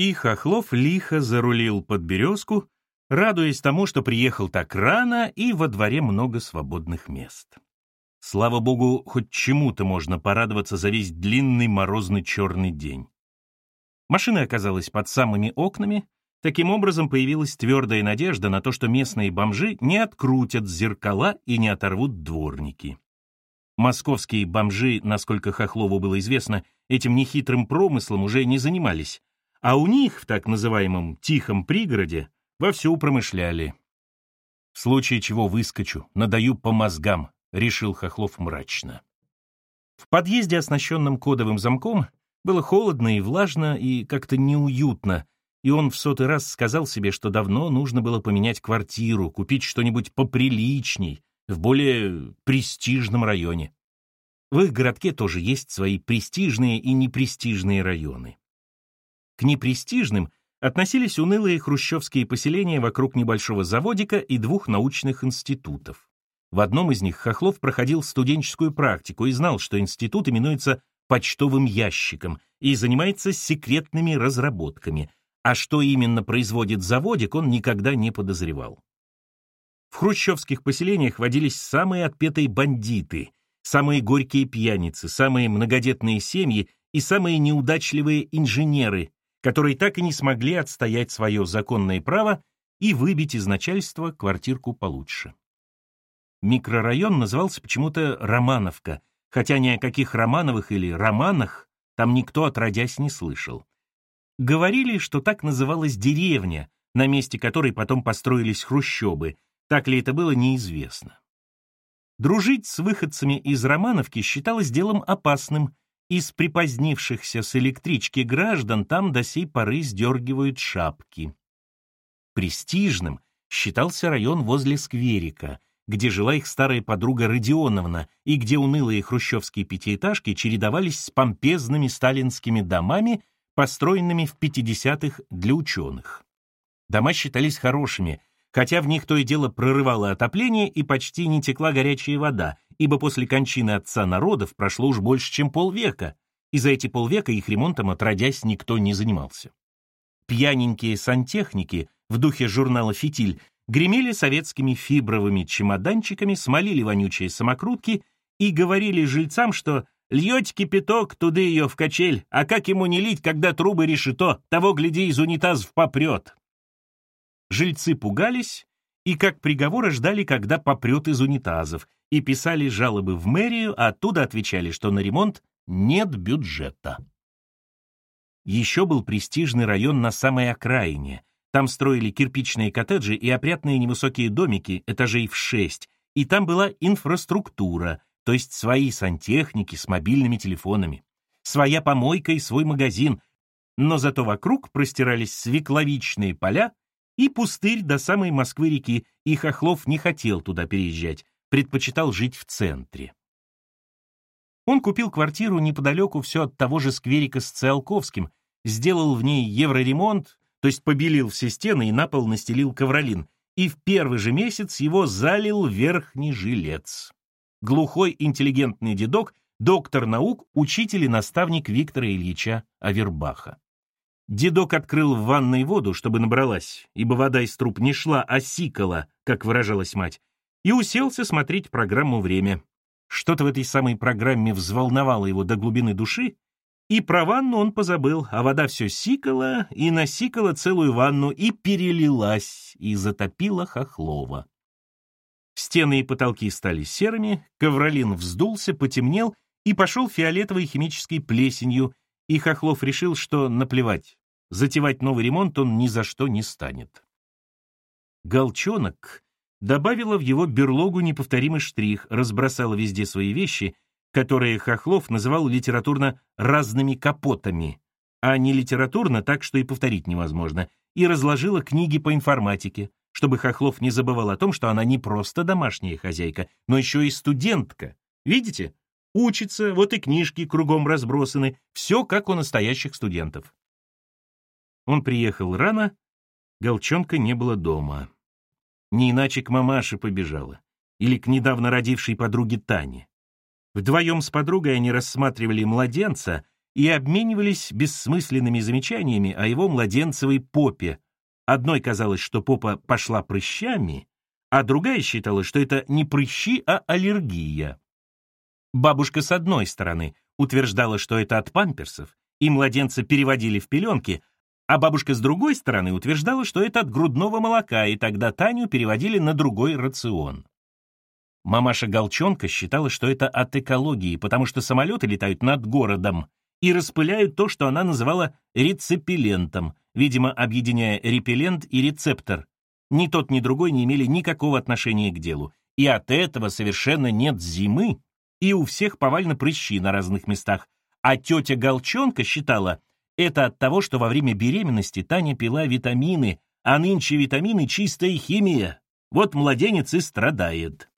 И Хохлов лихо зарулил под березку, радуясь тому, что приехал так рано и во дворе много свободных мест. Слава богу, хоть чему-то можно порадоваться за весь длинный морозный черный день. Машина оказалась под самыми окнами, таким образом появилась твердая надежда на то, что местные бомжи не открутят зеркала и не оторвут дворники. Московские бомжи, насколько Хохлову было известно, этим нехитрым промыслом уже не занимались, а у них в так называемом «тихом пригороде» вовсю промышляли. В случае чего выскочу, надаю по мозгам, решил Хохлов мрачно. В подъезде, оснащенном кодовым замком, было холодно и влажно, и как-то неуютно, и он в сотый раз сказал себе, что давно нужно было поменять квартиру, купить что-нибудь поприличней, в более престижном районе. В их городке тоже есть свои престижные и непрестижные районы. К непрестижным относились унылые хрущевские поселения вокруг небольшого заводика и двух научных институтов. В одном из них Хохлов проходил студенческую практику и знал, что институт именуется почтовым ящиком и занимается секретными разработками, а что именно производит заводик, он никогда не подозревал. В хрущевских поселениях водились самые отпетые бандиты, самые горькие пьяницы, самые многодетные семьи и самые неудачливые инженеры, которые так и не смогли отстоять свое законное право и выбить из начальства квартирку получше. Микрорайон назывался почему-то Романовка, хотя ни о каких Романовых или Романах там никто отродясь не слышал. Говорили, что так называлась деревня, на месте которой потом построились хрущобы, так ли это было, неизвестно. Дружить с выходцами из Романовки считалось делом опасным, из припозднившихся с электрички граждан там до сей поры сдергивают шапки. Престижным считался район возле скверика, где жила их старая подруга Родионовна и где унылые хрущевские пятиэтажки чередовались с помпезными сталинскими домами, построенными в 50-х для ученых. Дома считались хорошими, хотя в них то и дело прорывало отопление и почти не текла горячая вода, ибо после кончины отца народов прошло уж больше, чем полвека, и за эти полвека их ремонтом отродясь никто не занимался. Пьяненькие сантехники в духе журнала «Фитиль» гремели советскими фибровыми чемоданчиками, смолили вонючие самокрутки и говорили жильцам, что «льете кипяток, туды ее в качель, а как ему не лить, когда трубы решето, того, гляди, из унитазов попрет». Жильцы пугались и как приговора ждали, когда попрет из унитазов, и писали жалобы в мэрию, а оттуда отвечали, что на ремонт нет бюджета. Еще был престижный район на самой окраине. Там строили кирпичные коттеджи и опрятные невысокие домики этажей в шесть, и там была инфраструктура, то есть свои сантехники с мобильными телефонами, своя помойка и свой магазин, но зато вокруг простирались свекловичные поля и пустырь до самой Москвы-реки, и Хохлов не хотел туда переезжать, предпочитал жить в центре. Он купил квартиру неподалеку все от того же скверика с Циолковским, сделал в ней евроремонт, то есть побелил все стены и на пол настелил ковролин, и в первый же месяц его залил верхний жилец. Глухой интеллигентный дедок, доктор наук, учитель и наставник Виктора Ильича Авербаха. Дедок открыл в ванной воду, чтобы набралась, ибо вода из труб не шла, а сикала, как выражалась мать, и уселся смотреть программу «Время». Что-то в этой самой программе взволновало его до глубины души, и про ванну он позабыл, а вода все сикала и насикала целую ванну и перелилась, и затопила Хохлова. Стены и потолки стали серыми, ковролин вздулся, потемнел и пошел фиолетовой химической плесенью, и Хохлов решил, что наплевать, Затевать новый ремонт он ни за что не станет. Голчонок добавила в его берлогу неповторимый штрих, разбросала везде свои вещи, которые Хохлов называл литературно «разными капотами», а не литературно так, что и повторить невозможно, и разложила книги по информатике, чтобы Хохлов не забывал о том, что она не просто домашняя хозяйка, но еще и студентка. Видите? Учится, вот и книжки кругом разбросаны, все как у настоящих студентов. Он приехал рано, Голчонка не было дома. Не иначе к мамаше побежала. Или к недавно родившей подруге Тане. Вдвоем с подругой они рассматривали младенца, и обменивались бессмысленными замечаниями о его младенцевой попе. Одной казалось, что попа пошла прыщами, а другая считала, что это не прыщи, а аллергия. Бабушка с одной стороны утверждала, что это от памперсов, и младенца переводили в пеленки, а бабушка с другой стороны утверждала, что это от грудного молока, и тогда Таню переводили на другой рацион. Мамаша Голчонка считала, что это от экологии, потому что самолеты летают над городом и распыляют то, что она называла рецепилентом, видимо, объединяя репеллент и рецептор. Ни тот, ни другой не имели никакого отношения к делу, и от этого совершенно нет зимы, и у всех повально прыщи на разных местах. А тетя Голчонка считала, это от того, что во время беременности Таня пила витамины, а нынче витамины — чистая химия. Вот младенец и страдает.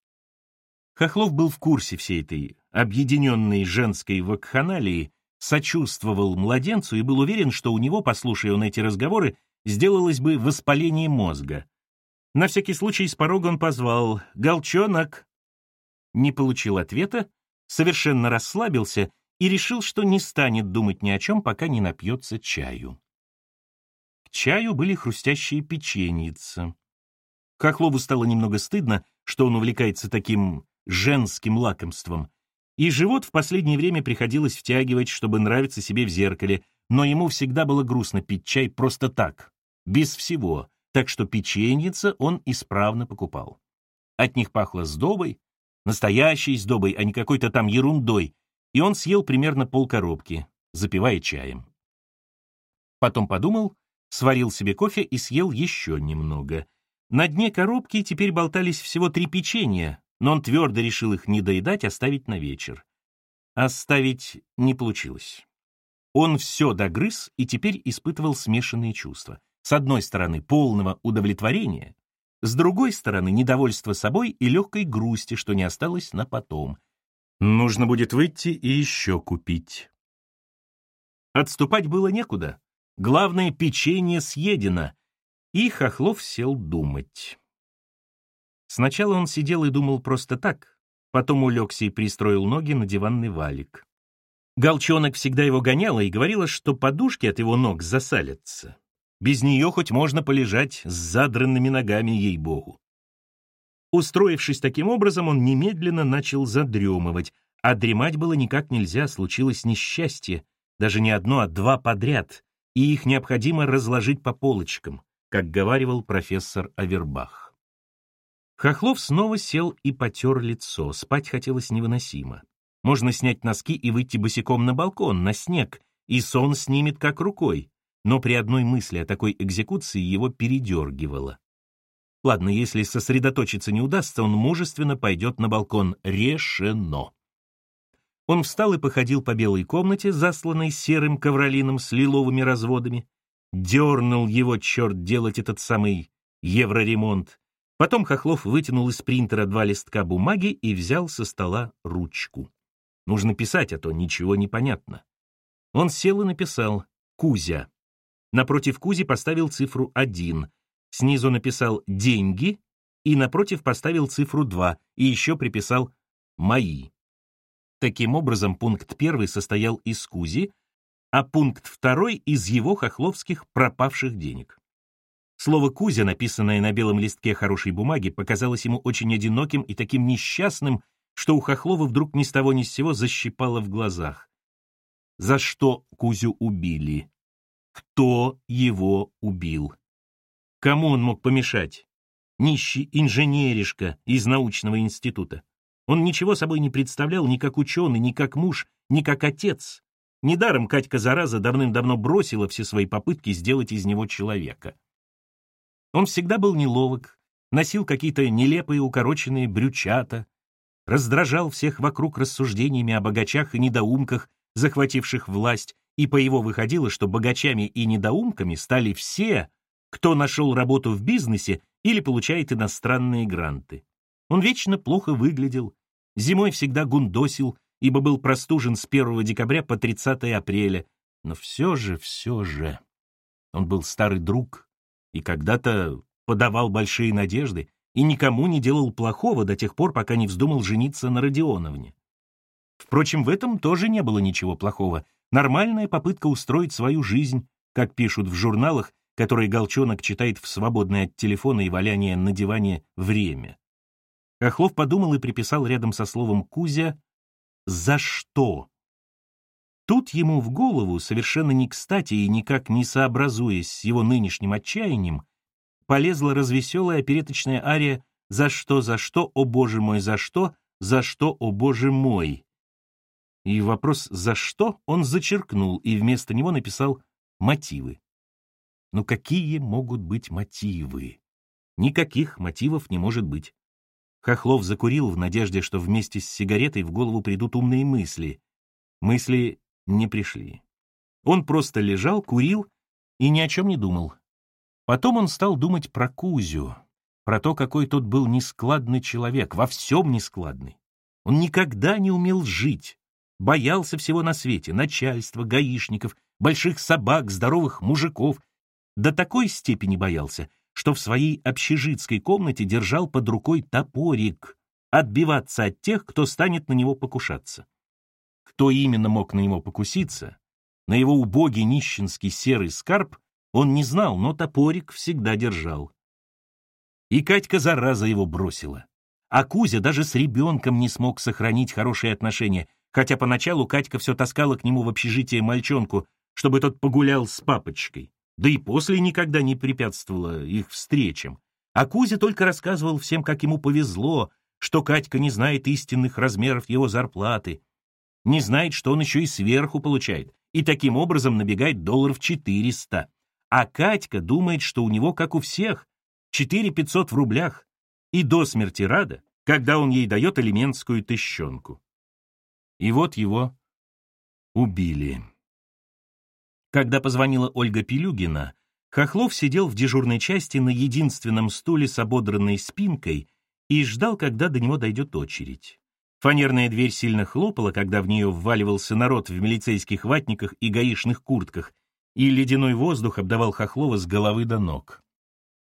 Хохлов был в курсе всей этой объединенной женской вакханалии, сочувствовал младенцу и был уверен, что у него, послушая он эти разговоры, сделалось бы воспаление мозга. На всякий случай с порога он позвал «Голчонок!». Не получил ответа, совершенно расслабился и решил, что не станет думать ни о чем, пока не напьется чаю. К чаю были хрустящие печеньица. Хохлову стало немного стыдно, что он увлекается таким женским лакомством, и живот в последнее время приходилось втягивать, чтобы нравиться себе в зеркале, но ему всегда было грустно пить чай просто так, без всего, так что печеньица он исправно покупал. От них пахло сдобой, настоящей сдобой, а не какой-то там ерундой, и он съел примерно полкоробки, запивая чаем. Потом подумал, сварил себе кофе и съел еще немного. На дне коробки теперь болтались всего три печенья, но он твердо решил их не доедать, оставить на вечер. Оставить не получилось. Он все догрыз и теперь испытывал смешанные чувства. С одной стороны, полного удовлетворения, с другой стороны, недовольство собой и легкой грусти, что не осталось на потом. Нужно будет выйти и еще купить. Отступать было некуда. Главное, печенье съедено. И Хохлов сел думать. Сначала он сидел и думал просто так, потом улегся и пристроил ноги на диванный валик. Голчонок всегда его гоняла и говорила, что подушки от его ног засалятся. Без нее хоть можно полежать с задранными ногами, ей-богу. Устроившись таким образом, он немедленно начал задремывать, а дремать было никак нельзя, случилось несчастье, даже не одно, а два подряд, и их необходимо разложить по полочкам, как говаривал профессор Авербах. Хохлов снова сел и потер лицо, спать хотелось невыносимо. Можно снять носки и выйти босиком на балкон, на снег, и сон снимет как рукой, но при одной мысли о такой экзекуции его передергивало. Ладно, если сосредоточиться не удастся, он мужественно пойдет на балкон. Решено. Он встал и походил по белой комнате, засланной серым ковролином с лиловыми разводами. Дернул его черт делать этот самый евроремонт. Потом Хохлов вытянул из принтера два листка бумаги и взял со стола ручку. Нужно писать, а то ничего не понятно. Он сел и написал «Кузя». Напротив Кузи поставил цифру 1, снизу написал «деньги» и напротив поставил цифру 2 и еще приписал «мои». Таким образом, пункт первый состоял из Кузи, а пункт второй — из его хохловских пропавших денег. Слово «Кузя», написанное на белом листке хорошей бумаги, показалось ему очень одиноким и таким несчастным, что у Хохлова вдруг ни с того ни с сего защипало в глазах. За что Кузю убили? Кто его убил? Кому он мог помешать? Нищий инженеришка из научного института. Он ничего собой не представлял ни как ученый, ни как муж, ни как отец. Недаром Катька Зараза давным-давно бросила все свои попытки сделать из него человека. Он всегда был неловок, носил какие-то нелепые укороченные брючата, раздражал всех вокруг рассуждениями о богачах и недоумках, захвативших власть, и по его выходило, что богачами и недоумками стали все, кто нашел работу в бизнесе или получает иностранные гранты. Он вечно плохо выглядел, зимой всегда гундосил, ибо был простужен с 1 декабря по 30 апреля, но все же, все же, он был старый друг, и когда-то подавал большие надежды и никому не делал плохого до тех пор, пока не вздумал жениться на Родионовне. Впрочем, в этом тоже не было ничего плохого. Нормальная попытка устроить свою жизнь, как пишут в журналах, которые Голчонок читает в свободное от телефона и валяния на диване время. Хохлов подумал и приписал рядом со словом «Кузя» «За что?». Тут ему в голову, совершенно не кстати и никак не сообразуясь с его нынешним отчаянием, полезла развеселая опереточная ария «За что, за что, о боже мой, за что, за что, о боже мой». И вопрос «за что» он зачеркнул и вместо него написал «мотивы». Но какие могут быть мотивы? Никаких мотивов не может быть. Хохлов закурил в надежде, что вместе с сигаретой в голову придут умные мысли. Мысли не пришли. Он просто лежал, курил и ни о чем не думал. Потом он стал думать про Кузю, про то, какой тот был нескладный человек, во всем нескладный. Он никогда не умел жить, боялся всего на свете, начальства, гаишников, больших собак, здоровых мужиков. До такой степени боялся, что в своей общежитской комнате держал под рукой топорик, отбиваться от тех, кто станет на него покушаться. Кто именно мог на него покуситься, на его убогий нищенский серый скарб, он не знал, но топорик всегда держал. И Катька зараза его бросила. А Кузя даже с ребенком не смог сохранить хорошие отношения, хотя поначалу Катька все таскала к нему в общежитие мальчонку, чтобы тот погулял с папочкой. Да и после никогда не препятствовала их встречам. А Кузя только рассказывал всем, как ему повезло, что Катька не знает истинных размеров его зарплаты, не знает, что он еще и сверху получает, и таким образом набегает долларов 400. А Катька думает, что у него, как у всех, 4 500 в рублях, и до смерти рада, когда он ей дает элементскую тыщенку. И вот его убили. Когда позвонила Ольга Пилюгина, Хохлов сидел в дежурной части на единственном стуле с ободранной спинкой и ждал, когда до него дойдет очередь. Фанерная дверь сильно хлопала, когда в нее вваливался народ в милицейских ватниках и гаишных куртках, и ледяной воздух обдавал Хохлова с головы до ног.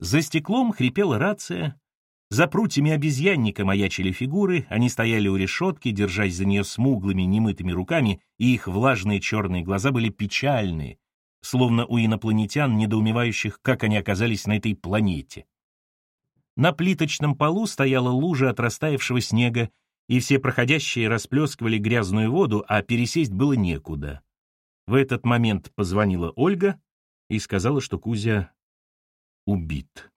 За стеклом хрипела рация, за прутьями обезьянника маячили фигуры, они стояли у решетки, держась за нее смуглыми, немытыми руками, и их влажные черные глаза были печальные, словно у инопланетян, недоумевающих, как они оказались на этой планете. На плиточном полу стояла лужа от растаявшего снега, и все проходящие расплескивали грязную воду, а пересесть было некуда. В этот момент позвонила Ольга и сказала, что Кузя убит.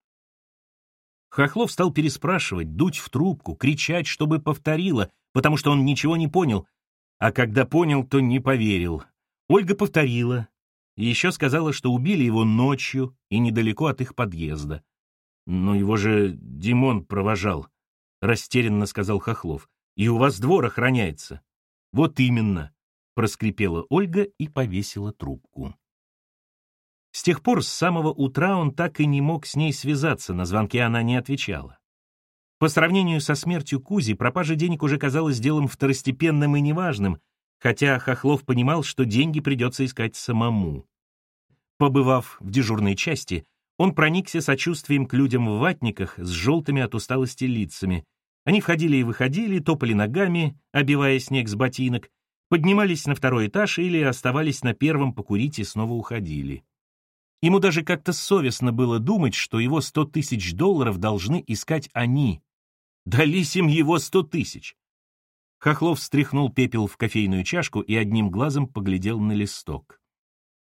Хохлов стал переспрашивать, дуть в трубку, кричать, чтобы повторила, потому что он ничего не понял, а когда понял, то не поверил. Ольга повторила, и еще сказала, что убили его ночью и недалеко от их подъезда. «Но его же Димон провожал», — растерянно сказал Хохлов. «И у вас двор охраняется». «Вот именно», — проскрипела Ольга и повесила трубку. С тех пор, с самого утра, он так и не мог с ней связаться, на звонки она не отвечала. По сравнению со смертью Кузи, пропажа денег уже казалась делом второстепенным и неважным, хотя Хохлов понимал, что деньги придется искать самому. Побывав в дежурной части, он проникся сочувствием к людям в ватниках с желтыми от усталости лицами. Они входили и выходили, топали ногами, обивая снег с ботинок, поднимались на второй этаж или оставались на первом покурить и снова уходили. Ему даже как-то совестно было думать, что его сто тысяч долларов должны искать они. Дались им его сто тысяч. Хохлов стряхнул пепел в кофейную чашку и одним глазом поглядел на листок.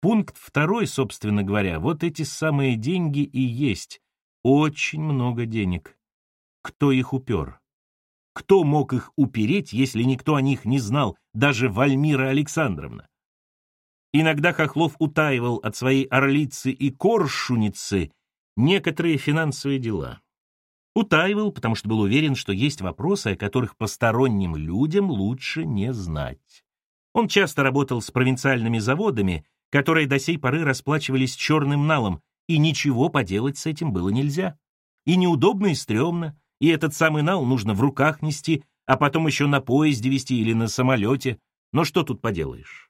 Пункт второй, собственно говоря, вот эти самые деньги и есть. Очень много денег. Кто их упер? Кто мог их упереть, если никто о них не знал, даже Вальмира Александровна? Иногда Хохлов утаивал от своей орлицы и коршуницы некоторые финансовые дела. Утаивал, потому что был уверен, что есть вопросы, о которых посторонним людям лучше не знать. Он часто работал с провинциальными заводами, которые до сей поры расплачивались черным налом, и ничего поделать с этим было нельзя. И неудобно, и стрёмно, и этот самый нал нужно в руках нести, а потом еще на поезде везти или на самолете. Но что тут поделаешь?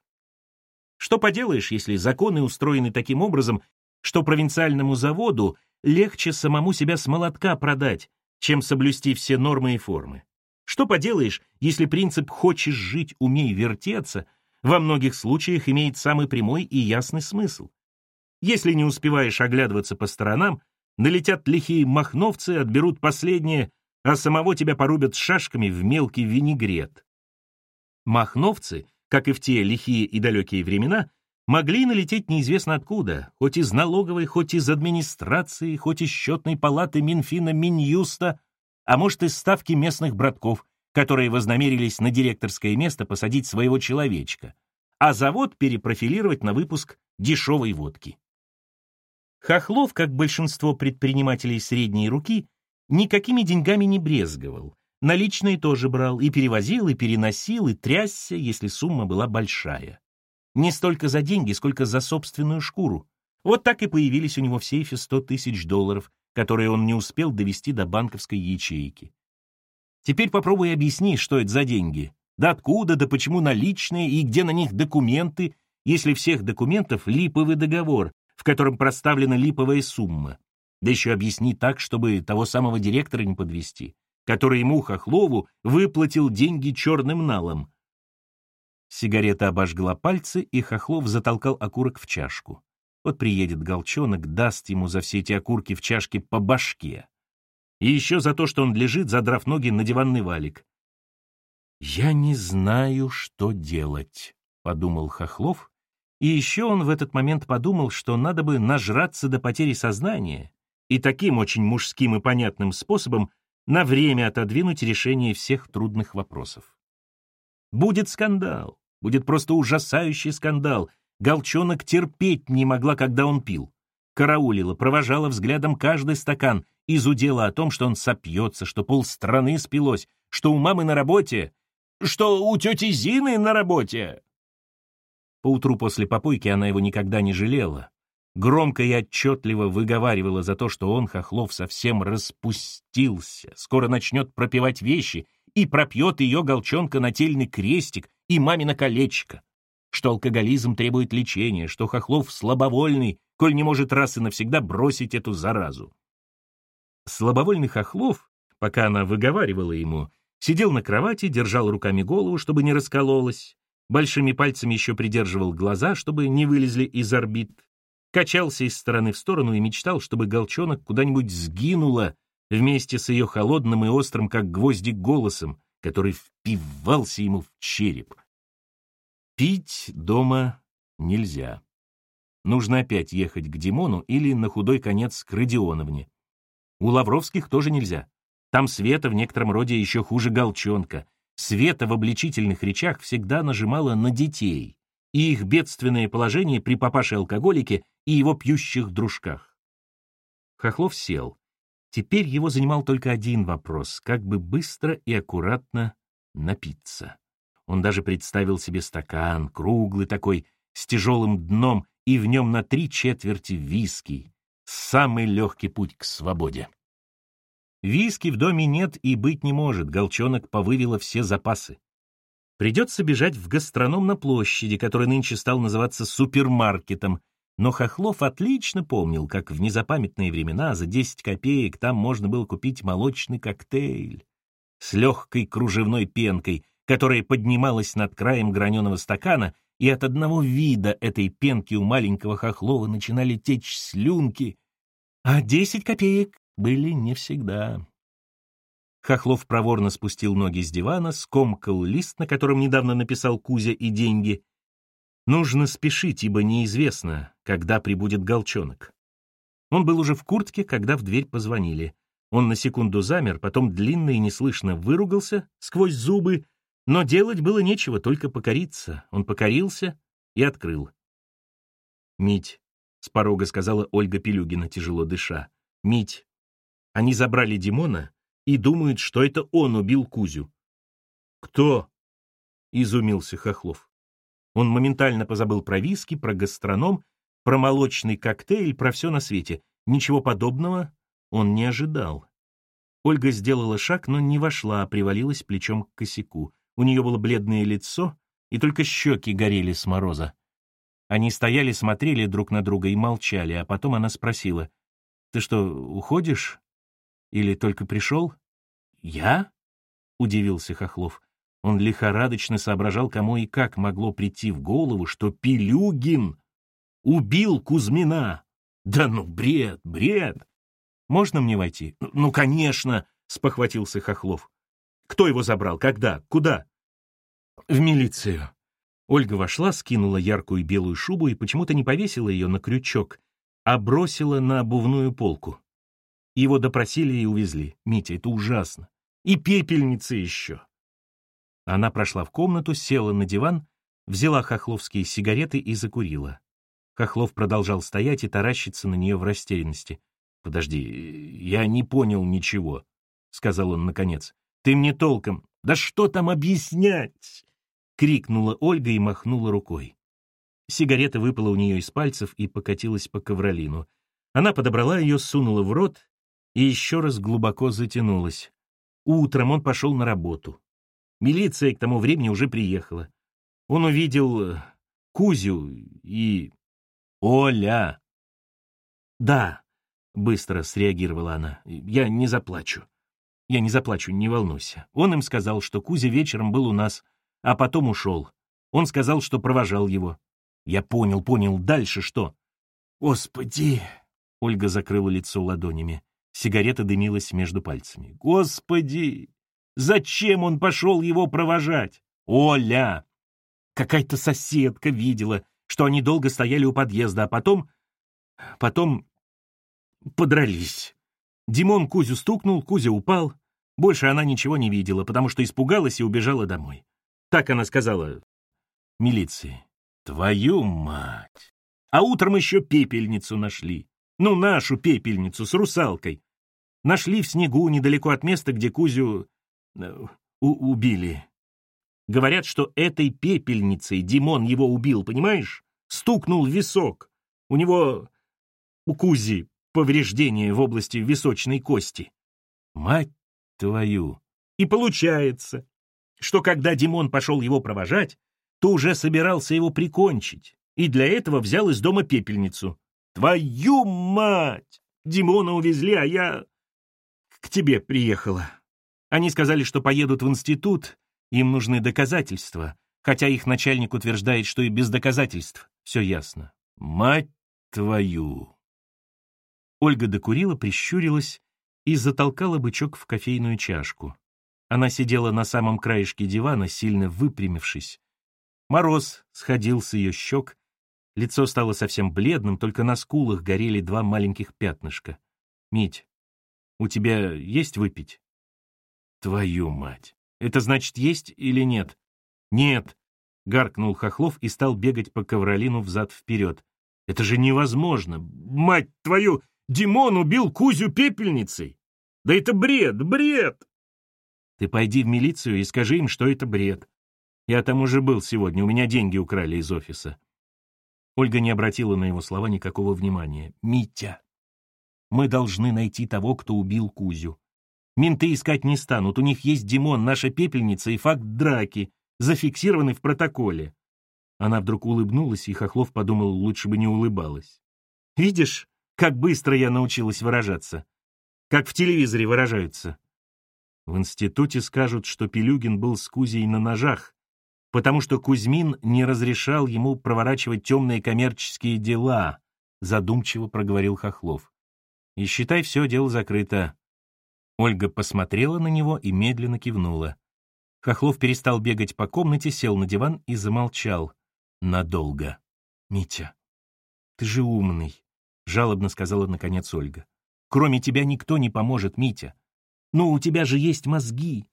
Что поделаешь, если законы устроены таким образом, что провинциальному заводу легче самому себя с молотка продать, чем соблюсти все нормы и формы? Что поделаешь, если принцип «хочешь жить, умей вертеться» во многих случаях имеет самый прямой и ясный смысл. Если не успеваешь оглядываться по сторонам, налетят лихие махновцы, отберут последнее, а самого тебя порубят шашками в мелкий винегрет. Махновцы, как и в те лихие и далекие времена, могли налететь неизвестно откуда, хоть из налоговой, хоть из администрации, хоть из счетной палаты Минфина, Минюста, а может, из ставки местных братков, которые вознамерились на директорское место посадить своего человечка, а завод перепрофилировать на выпуск дешевой водки. Хохлов, как большинство предпринимателей средней руки, никакими деньгами не брезговал. Наличные тоже брал, и перевозил, и переносил, и трясся, если сумма была большая. Не столько за деньги, сколько за собственную шкуру. Вот так и появились у него в сейфе 100 тысяч долларов, которые он не успел довести до банковской ячейки. Теперь попробуй объясни, что это за деньги. Да откуда, да почему наличные, и где на них документы, если всех документов липовый договор, в котором проставлена липовая сумма. Да еще объясни так, чтобы того самого директора не подвести, который ему, Хохлову, выплатил деньги черным налом, Сигарета обожгла пальцы, и Хохлов затолкал окурок в чашку. Вот приедет Голчонок, даст ему за все эти окурки в чашке по башке. И еще за то, что он лежит, задрав ноги на диванный валик. «Я не знаю, что делать», — подумал Хохлов. И еще он в этот момент подумал, что надо бы нажраться до потери сознания и таким очень мужским и понятным способом на время отодвинуть решение всех трудных вопросов. Будет скандал. Будет просто ужасающий скандал. Голчонок терпеть не могла, когда он пил. Караулила, провожала взглядом каждый стакан, изудела о том, что он сопьется, что полстраны спилось, что у мамы на работе, что у тети Зины на работе. Поутру после попойки она его никогда не жалела. Громко и отчетливо выговаривала за то, что он, Хохлов, совсем распустился, скоро начнет пропивать вещи и пропьет ее голчонка нательный крестик и мамино колечко, что алкоголизм требует лечения, что Хохлов слабовольный, коль не может раз и навсегда бросить эту заразу. Слабовольный Хохлов, пока она выговаривала ему, сидел на кровати, держал руками голову, чтобы не раскололась, большими пальцами еще придерживал глаза, чтобы не вылезли из орбит, качался из стороны в сторону и мечтал, чтобы голчонок куда-нибудь сгинула, вместе с ее холодным и острым, как гвоздик, голосом, который впивался ему в череп. Пить дома нельзя. Нужно опять ехать к Димону или на худой конец к Родионовне. У Лавровских тоже нельзя. Там Света в некотором роде еще хуже Голчонка. Света в обличительных речах всегда нажимала на детей и их бедственное положение при папаше-алкоголике и его пьющих дружках. Хохлов сел. Теперь его занимал только один вопрос — как бы быстро и аккуратно напиться. Он даже представил себе стакан, круглый такой, с тяжелым дном, и в нем на три четверти виски. Самый легкий путь к свободе. Виски в доме нет и быть не может, Голчонок повывела все запасы. Придется бежать в гастроном на площади, который нынче стал называться супермаркетом, но Хохлов отлично помнил, как в незапамятные времена за 10 копеек там можно было купить молочный коктейль с легкой кружевной пенкой, которая поднималась над краем граненого стакана, и от одного вида этой пенки у маленького Хохлова начинали течь слюнки, а 10 копеек были не всегда. Хохлов проворно спустил ноги с дивана, скомкал лист, на котором недавно написал Кузя и деньги, Нужно спешить, ибо неизвестно, когда прибудет Голчонок. Он был уже в куртке, когда в дверь позвонили. Он на секунду замер, потом длинно и неслышно выругался сквозь зубы, но делать было нечего, только покориться. Он покорился и открыл. «Мить», — с порога сказала Ольга Пелюгина, тяжело дыша, — «Мить, они забрали Димона и думают, что это он убил Кузю». «Кто?» — изумился Хохлов. Он моментально позабыл про виски, про гастроном, про молочный коктейль, про все на свете. Ничего подобного он не ожидал. Ольга сделала шаг, но не вошла, а привалилась плечом к косяку. У нее было бледное лицо, и только щеки горели с мороза. Они стояли, смотрели друг на друга и молчали, а потом она спросила, «Ты что, уходишь? Или только пришел?» «Я?» — удивился Хохлов. Он лихорадочно соображал, кому и как могло прийти в голову, что Пилюгин убил Кузьмина. Да ну, бред, бред! Можно мне войти? Ну, конечно, спохватился Хохлов. Кто его забрал? Когда? Куда? В милицию. Ольга вошла, скинула яркую белую шубу и почему-то не повесила ее на крючок, а бросила на обувную полку. Его допросили и увезли. Митя, это ужасно. И пепельницы еще. Она прошла в комнату, села на диван, взяла хохловские сигареты и закурила. Хохлов продолжал стоять и таращиться на нее в растерянности. «Подожди, я не понял ничего», — сказал он наконец. «Ты мне толком...» «Да что там объяснять?» — крикнула Ольга и махнула рукой. Сигарета выпала у нее из пальцев и покатилась по ковролину. Она подобрала ее, сунула в рот и еще раз глубоко затянулась. Утром он пошел на работу. Милиция к тому времени уже приехала. Он увидел э, Кузю и... Оля! Да, быстро среагировала она. Я не заплачу. Я не заплачу, не волнуйся. Он им сказал, что Кузя вечером был у нас, а потом ушел. Он сказал, что провожал его. Я понял, понял. Дальше что? Господи! Ольга закрыла лицо ладонями. Сигарета дымилась между пальцами. Господи! Зачем он пошел его провожать? Оля! Какая-то соседка видела, что они долго стояли у подъезда, а потом... Потом подрались. Димон Кузю стукнул, Кузя упал. Больше она ничего не видела, потому что испугалась и убежала домой. Так она сказала милиции. Твою мать! А утром еще пепельницу нашли. Ну, нашу пепельницу с русалкой. Нашли в снегу недалеко от места, где Кузю у убили. Говорят, что этой пепельницей Димон его убил, понимаешь? Стукнул в висок. У него, у Кузи, повреждение в области височной кости. Мать твою! И получается, что когда Димон пошел его провожать, то уже собирался его прикончить, и для этого взял из дома пепельницу. Твою мать! Димона увезли, а я к тебе приехала. Они сказали, что поедут в институт, им нужны доказательства, хотя их начальник утверждает, что и без доказательств все ясно. Мать твою! Ольга докурила, прищурилась и затолкала бычок в кофейную чашку. Она сидела на самом краешке дивана, сильно выпрямившись. Мороз сходил с ее щек, лицо стало совсем бледным, только на скулах горели два маленьких пятнышка. «Мить, у тебя есть выпить?» Твою мать! Это значит, есть или нет? Нет! Гаркнул Хохлов и стал бегать по ковролину взад-вперед. Это же невозможно! Мать твою! Димон убил Кузю пепельницей! Да это бред, бред! Ты пойди в милицию и скажи им, что это бред. Я там уже был сегодня, у меня деньги украли из офиса. Ольга не обратила на его слова никакого внимания. «Митя, мы должны найти того, кто убил Кузю. Менты искать не станут, у них есть Димон, наша пепельница и факт драки, зафиксированный в протоколе. Она вдруг улыбнулась, и Хохлов подумал, лучше бы не улыбалась. Видишь, как быстро я научилась выражаться? Как в телевизоре выражаются. В институте скажут, что Пелюгин был с Кузей на ножах, потому что Кузьмин не разрешал ему проворачивать темные коммерческие дела, задумчиво проговорил Хохлов. И считай, все дело закрыто. Ольга посмотрела на него и медленно кивнула. Хохлов перестал бегать по комнате, сел на диван и замолчал. Надолго. «Митя, ты же умный», — жалобно сказала наконец Ольга. «Кроме тебя никто не поможет, Митя. Но у тебя же есть мозги.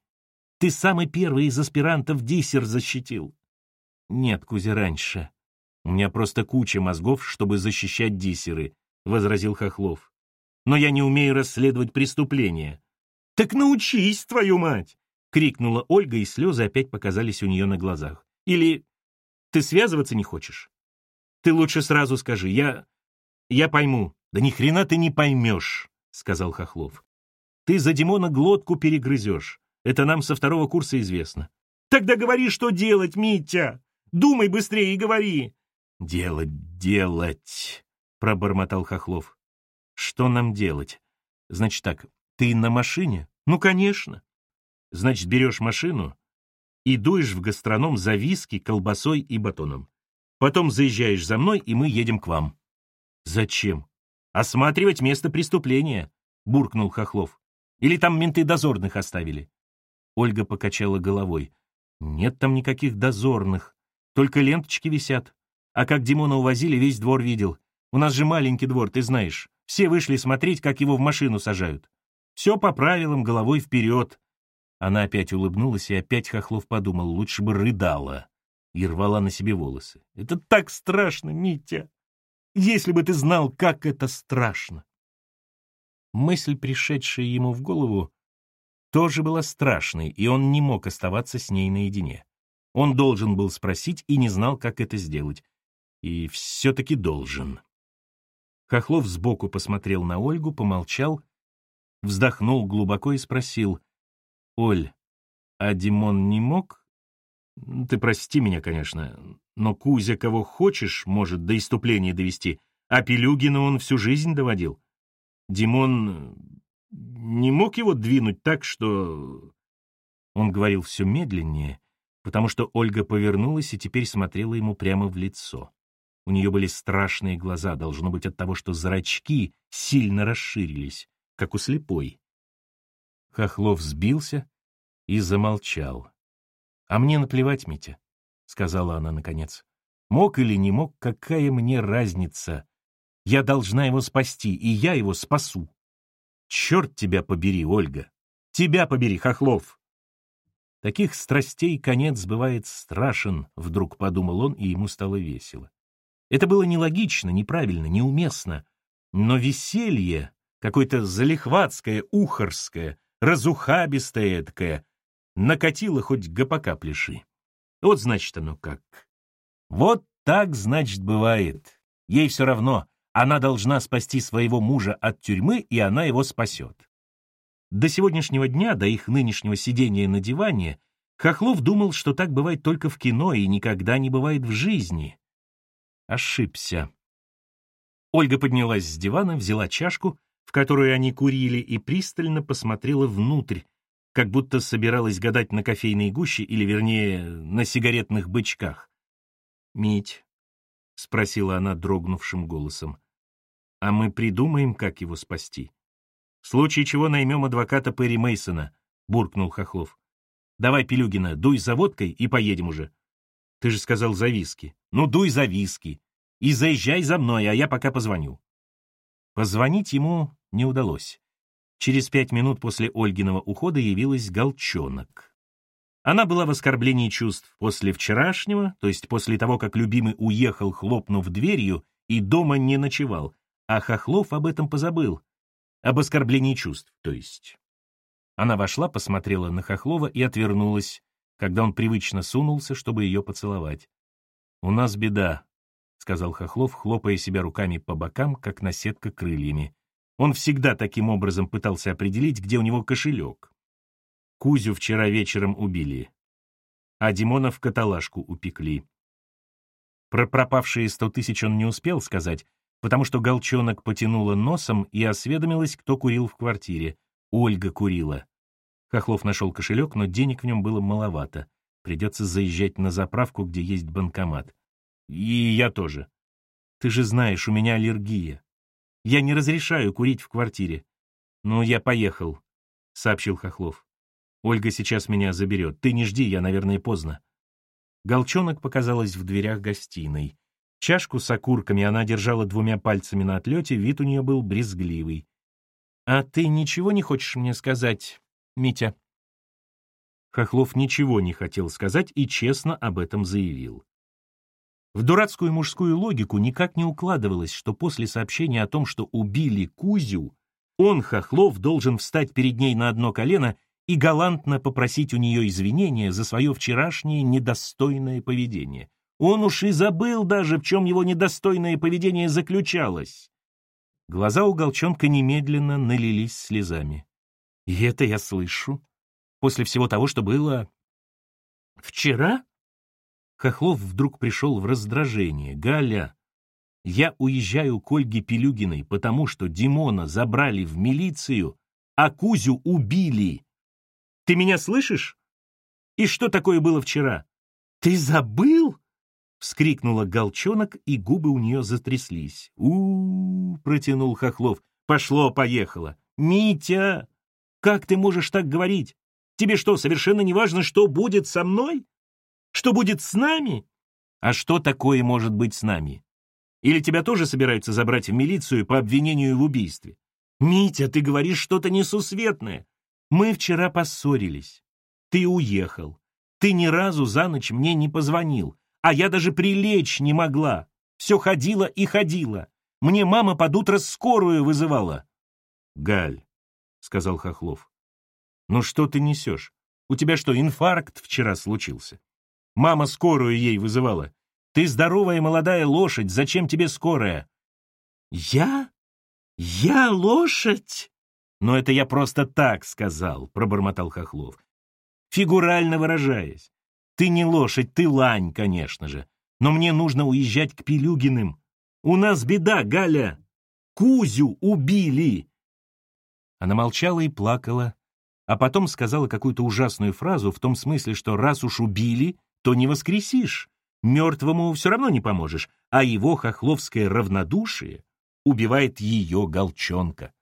Ты самый первый из аспирантов диссер защитил». «Нет, Кузя, раньше. У меня просто куча мозгов, чтобы защищать диссеры», — возразил Хохлов. «Но я не умею расследовать преступления. «Так научись, твою мать!» — крикнула Ольга, и слезы опять показались у нее на глазах. «Или ты связываться не хочешь? Ты лучше сразу скажи, я... я пойму». «Да ни хрена ты не поймешь», — сказал Хохлов. «Ты за Димона глотку перегрызешь. Это нам со второго курса известно». «Тогда говори, что делать, Митя! Думай быстрее и говори!» «Делать, делать!» — пробормотал Хохлов. «Что нам делать? Значит так, ты на машине? Ну, конечно. Значит, берешь машину, и дуешь в гастроном за виски, колбасой и батоном. Потом заезжаешь за мной, и мы едем к вам». «Зачем?» «Осматривать место преступления», — буркнул Хохлов. «Или там менты дозорных оставили?» Ольга покачала головой. «Нет там никаких дозорных. Только ленточки висят. А как Димона увозили, весь двор видел. У нас же маленький двор, ты знаешь. Все вышли смотреть, как его в машину сажают. Все по правилам, головой вперед. Она опять улыбнулась, и опять Хохлов подумал, лучше бы рыдала. И рвала на себе волосы. «Это так страшно, Митя! Если бы ты знал, как это страшно!» Мысль, пришедшая ему в голову, тоже была страшной, и он не мог оставаться с ней наедине. Он должен был спросить и не знал, как это сделать. И все-таки должен. Хохлов сбоку посмотрел на Ольгу, помолчал, вздохнул глубоко и спросил — Оль, а Димон не мог? Ты прости меня, конечно, но Кузя кого хочешь может до иступления довести, а Пелюгина он всю жизнь доводил. Димон не мог его двинуть так, что... Он говорил все медленнее, потому что Ольга повернулась и теперь смотрела ему прямо в лицо. У нее были страшные глаза, должно быть от того, что зрачки сильно расширились, как у слепой. Хохлов сбился и замолчал. «А мне наплевать, Митя», — сказала она наконец. «Мог или не мог, какая мне разница? Я должна его спасти, и я его спасу. Черт тебя побери, Ольга! Тебя побери, Хохлов!» Таких страстей конец бывает страшен, вдруг подумал он, и ему стало весело. Это было нелогично, неправильно, неуместно, но веселье, какое-то залихватское, ухарское, разухабистая эдакая, накатила хоть гопака пляши. Вот значит оно как. Вот так, значит, бывает. Ей все равно, она должна спасти своего мужа от тюрьмы, и она его спасет. До сегодняшнего дня, до их нынешнего сидения на диване, Хохлов думал, что так бывает только в кино и никогда не бывает в жизни. Ошибся. Ольга поднялась с дивана, взяла чашку, в которую они курили, и пристально посмотрела внутрь, как будто собиралась гадать на кофейной гуще или, вернее, на сигаретных бычках. «Мить», — спросила она дрогнувшим голосом, — «а мы придумаем, как его спасти?» «В случае чего наймем адвоката Перри Мейсона, буркнул Хохлов. «Давай, Пелюгина, дуй за водкой и поедем уже». «Ты же сказал за виски». «Ну, дуй за виски. И заезжай за мной, а я пока позвоню». Позвонить ему не удалось. Через пять минут после Ольгиного ухода явилась Голчонок. Она была в оскорблении чувств после вчерашнего, то есть после того, как любимый уехал, хлопнув дверью, и дома не ночевал, а Хохлов об этом позабыл. Об оскорблении чувств, то есть. Она вошла, посмотрела на Хохлова и отвернулась, когда он привычно сунулся, чтобы ее поцеловать. «У нас беда», сказал Хохлов, хлопая себя руками по бокам, как наседка крыльями. Он всегда таким образом пытался определить, где у него кошелек. Кузю вчера вечером убили, а Димона в каталажку упекли. Про пропавшие сто тысяч он не успел сказать, потому что Голчонок потянула носом и осведомилась, кто курил в квартире. Ольга курила. Хохлов нашел кошелек, но денег в нем было маловато. Придется заезжать на заправку, где есть банкомат. И я тоже. Ты же знаешь, у меня аллергия. Я не разрешаю курить в квартире. Ну, я поехал, — сообщил Хохлов. Ольга сейчас меня заберет. Ты не жди, я, наверное, поздно. Голчонок показалась в дверях гостиной. Чашку с окурками она держала двумя пальцами на отлете, вид у нее был брезгливый. «А ты ничего не хочешь мне сказать, Митя?» Хохлов ничего не хотел сказать и честно об этом заявил. В дурацкую мужскую логику никак не укладывалось, что после сообщения о том, что убили Кузю, он, Хохлов, должен встать перед ней на одно колено и галантно попросить у нее извинения за свое вчерашнее недостойное поведение. Он уж и забыл даже, в чем его недостойное поведение заключалось. Глаза у Голчонка немедленно налились слезами. И это я слышу. После всего того, что было... Вчера? Хохлов вдруг пришел в раздражение. «Галя, я уезжаю к Ольге Пелюгиной, потому что Димона забрали в милицию, а Кузю убили. Ты меня слышишь?» И что такое было вчера? Ты забыл? Вскрикнула Голчонок, и губы у нее затряслись. у, протянул Хохлов. «Пошло-поехало! Митя! Как ты можешь так говорить? Тебе что, совершенно не важно, что будет со мной? Что будет с нами? А что такое может быть с нами? Или тебя тоже собираются забрать в милицию по обвинению в убийстве? Митя, ты говоришь что-то несусветное. Мы вчера поссорились. Ты уехал. Ты ни разу за ночь мне не позвонил а я даже прилечь не могла. Все ходила и ходила. Мне мама под утро скорую вызывала. — Галь, — сказал Хохлов, — ну что ты несешь? У тебя что, инфаркт вчера случился? Мама скорую ей вызывала. Ты здоровая молодая лошадь, зачем тебе скорая? Я? Я лошадь? Но это я просто так сказал, пробормотал Хохлов. Фигурально выражаясь. Ты не лошадь, ты лань, конечно же. Но мне нужно уезжать к Пилюгиным. У нас беда, Галя. Кузю убили. Она молчала и плакала, а потом сказала какую-то ужасную фразу в том смысле, что раз уж убили, то не воскресишь. Мертвому все равно не поможешь, а его хохловское равнодушие убивает ее голчонка.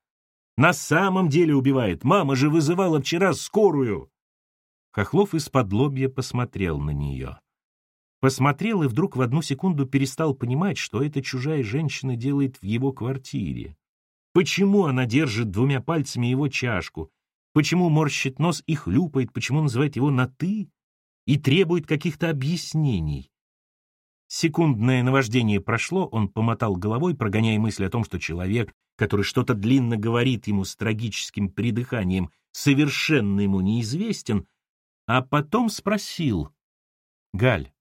На самом деле убивает. Мама же вызывала вчера скорую. Хохлов из-под лобья посмотрел на нее. Посмотрел и вдруг в одну секунду перестал понимать, что эта чужая женщина делает в его квартире. Почему она держит двумя пальцами его чашку? Почему морщит нос и хлюпает? Почему называет его на «ты?» И требует каких-то объяснений? Секундное наваждение прошло, он помотал головой, прогоняя мысль о том, что человек, который что-то длинно говорит ему с трагическим придыханием, совершенно ему неизвестен, а потом спросил. «Галь,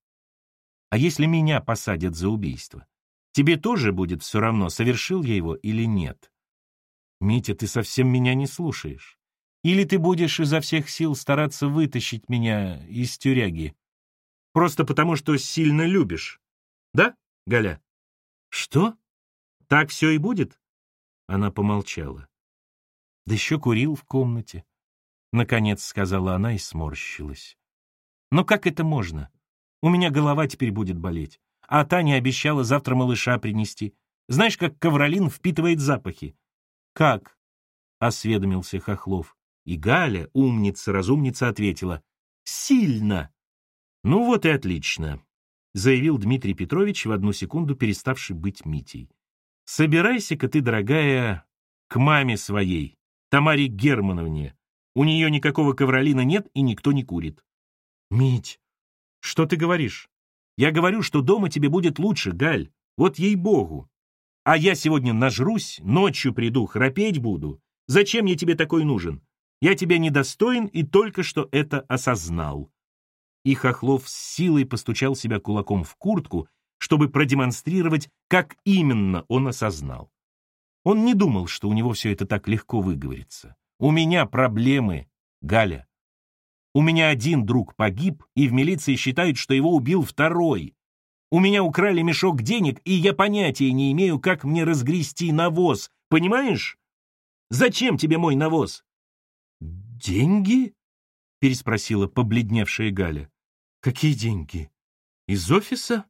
а если меня посадят за убийство? Тебе тоже будет все равно, совершил я его или нет?» «Митя, ты совсем меня не слушаешь. Или ты будешь изо всех сил стараться вытащить меня из тюряги? Просто потому, что сильно любишь. Да, Галя?» «Что? Так все и будет?» Она помолчала. Да еще курил в комнате. Наконец сказала она и сморщилась. Но как это можно? У меня голова теперь будет болеть. А Таня обещала завтра малыша принести. Знаешь, как ковролин впитывает запахи? Как? Осведомился Хохлов. И Галя, умница-разумница, ответила. Сильно. Ну вот и отлично, заявил Дмитрий Петрович в одну секунду переставший быть Митей. Собирайся-ка ты, дорогая, к маме своей, Тамаре Германовне, у нее никакого ковролина нет, и никто не курит. Мить, что ты говоришь? Я говорю, что дома тебе будет лучше, Галь. Вот ей-богу. А я сегодня нажрусь, ночью приду, храпеть буду. Зачем я тебе такой нужен? Я тебя недостоин и только что это осознал. И Хохлов с силой постучал себя кулаком в куртку, чтобы продемонстрировать, как именно он осознал. Он не думал, что у него все это так легко выговорится. У меня проблемы, Галя. У меня один друг погиб, и в милиции считают, что его убил второй. У меня украли мешок денег, и я понятия не имею, как мне разгрести навоз. Понимаешь? Зачем тебе мой навоз? Деньги? переспросила побледневшая Галя. Какие деньги? Из офиса?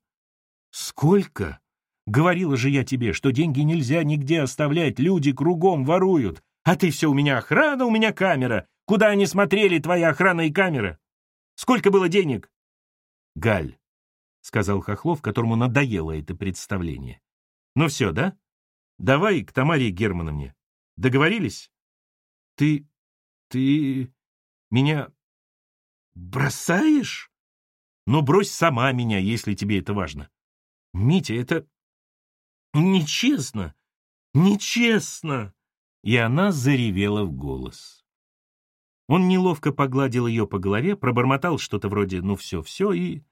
Сколько? Говорила же я тебе, что деньги нельзя нигде оставлять, люди кругом воруют. А ты все, у меня охрана, у меня камера. Куда они смотрели, твоя охрана и камера? Сколько было денег? Галь, — сказал Хохлов, которому надоело это представление. Ну все, да? Давай к Тамаре Германовне. Договорились? Ты... ты... меня... бросаешь? Ну, брось сама меня, если тебе это важно. Митя, это... нечестно. Нечестно и она заревела в голос. Он неловко погладил ее по голове, пробормотал что-то вроде «ну все-все» и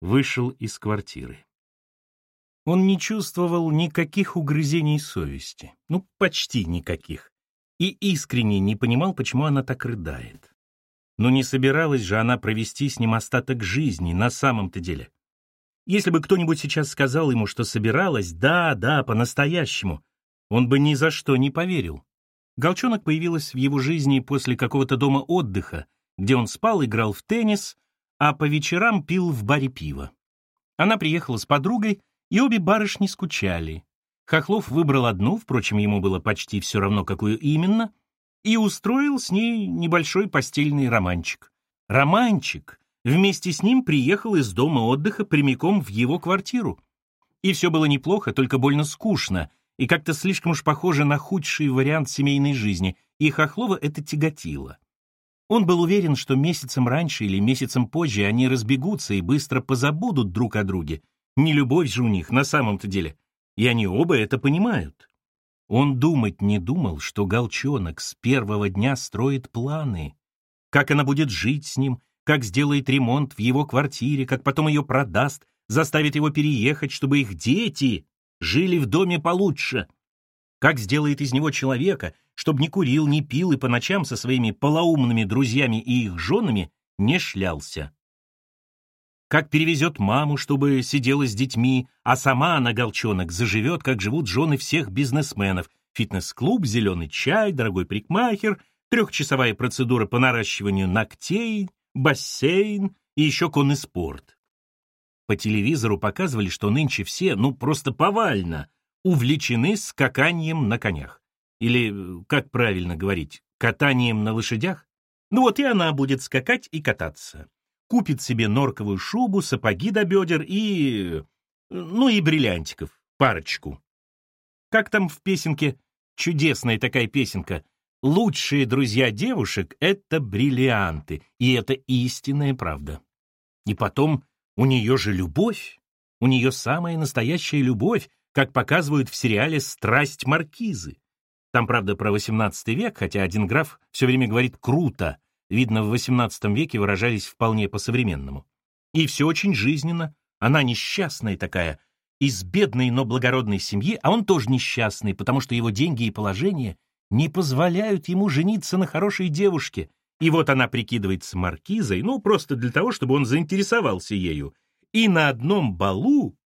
вышел из квартиры. Он не чувствовал никаких угрызений совести, ну, почти никаких, и искренне не понимал, почему она так рыдает. Но не собиралась же она провести с ним остаток жизни на самом-то деле. Если бы кто-нибудь сейчас сказал ему, что собиралась, да, да, по-настоящему, он бы ни за что не поверил. Голчонок появилась в его жизни после какого-то дома отдыха, где он спал, играл в теннис, а по вечерам пил в баре пиво. Она приехала с подругой, и обе барышни скучали. Хохлов выбрал одну, впрочем, ему было почти все равно, какую именно, и устроил с ней небольшой постельный романчик. Романчик вместе с ним приехал из дома отдыха прямиком в его квартиру. И все было неплохо, только больно скучно, и как-то слишком уж похоже на худший вариант семейной жизни, и Хохлова это тяготило. Он был уверен, что месяцем раньше или месяцем позже они разбегутся и быстро позабудут друг о друге. Не любовь же у них на самом-то деле. И они оба это понимают. Он думать не думал, что Голчонок с первого дня строит планы. Как она будет жить с ним, как сделает ремонт в его квартире, как потом ее продаст, заставит его переехать, чтобы их дети жили в доме получше. Как сделает из него человека, чтобы не курил, не пил и по ночам со своими полоумными друзьями и их женами не шлялся. Как перевезет маму, чтобы сидела с детьми, а сама она, голчонок, заживет, как живут жены всех бизнесменов. Фитнес-клуб, зеленый чай, дорогой прикмахер, трехчасовая процедура по наращиванию ногтей, бассейн и еще конный спорт. По телевизору показывали, что нынче все, ну, просто повально, увлечены скаканием на конях. Или, как правильно говорить, катанием на лошадях? Ну вот и она будет скакать и кататься. Купит себе норковую шубу, сапоги до бедер и... ну и бриллиантиков, парочку. Как там в песенке? Чудесная такая песенка. Лучшие друзья девушек — это бриллианты, и это истинная правда. И потом, у нее же любовь, у нее самая настоящая любовь, как показывают в сериале «Страсть маркизы». Там, правда, про XVIII век, хотя один граф все время говорит «круто». Видно, в XVIII веке выражались вполне по-современному. И все очень жизненно. Она несчастная такая, из бедной, но благородной семьи, а он тоже несчастный, потому что его деньги и положение не позволяют ему жениться на хорошей девушке. И вот она прикидывается маркизой, ну, просто для того, чтобы он заинтересовался ею. И на одном балу...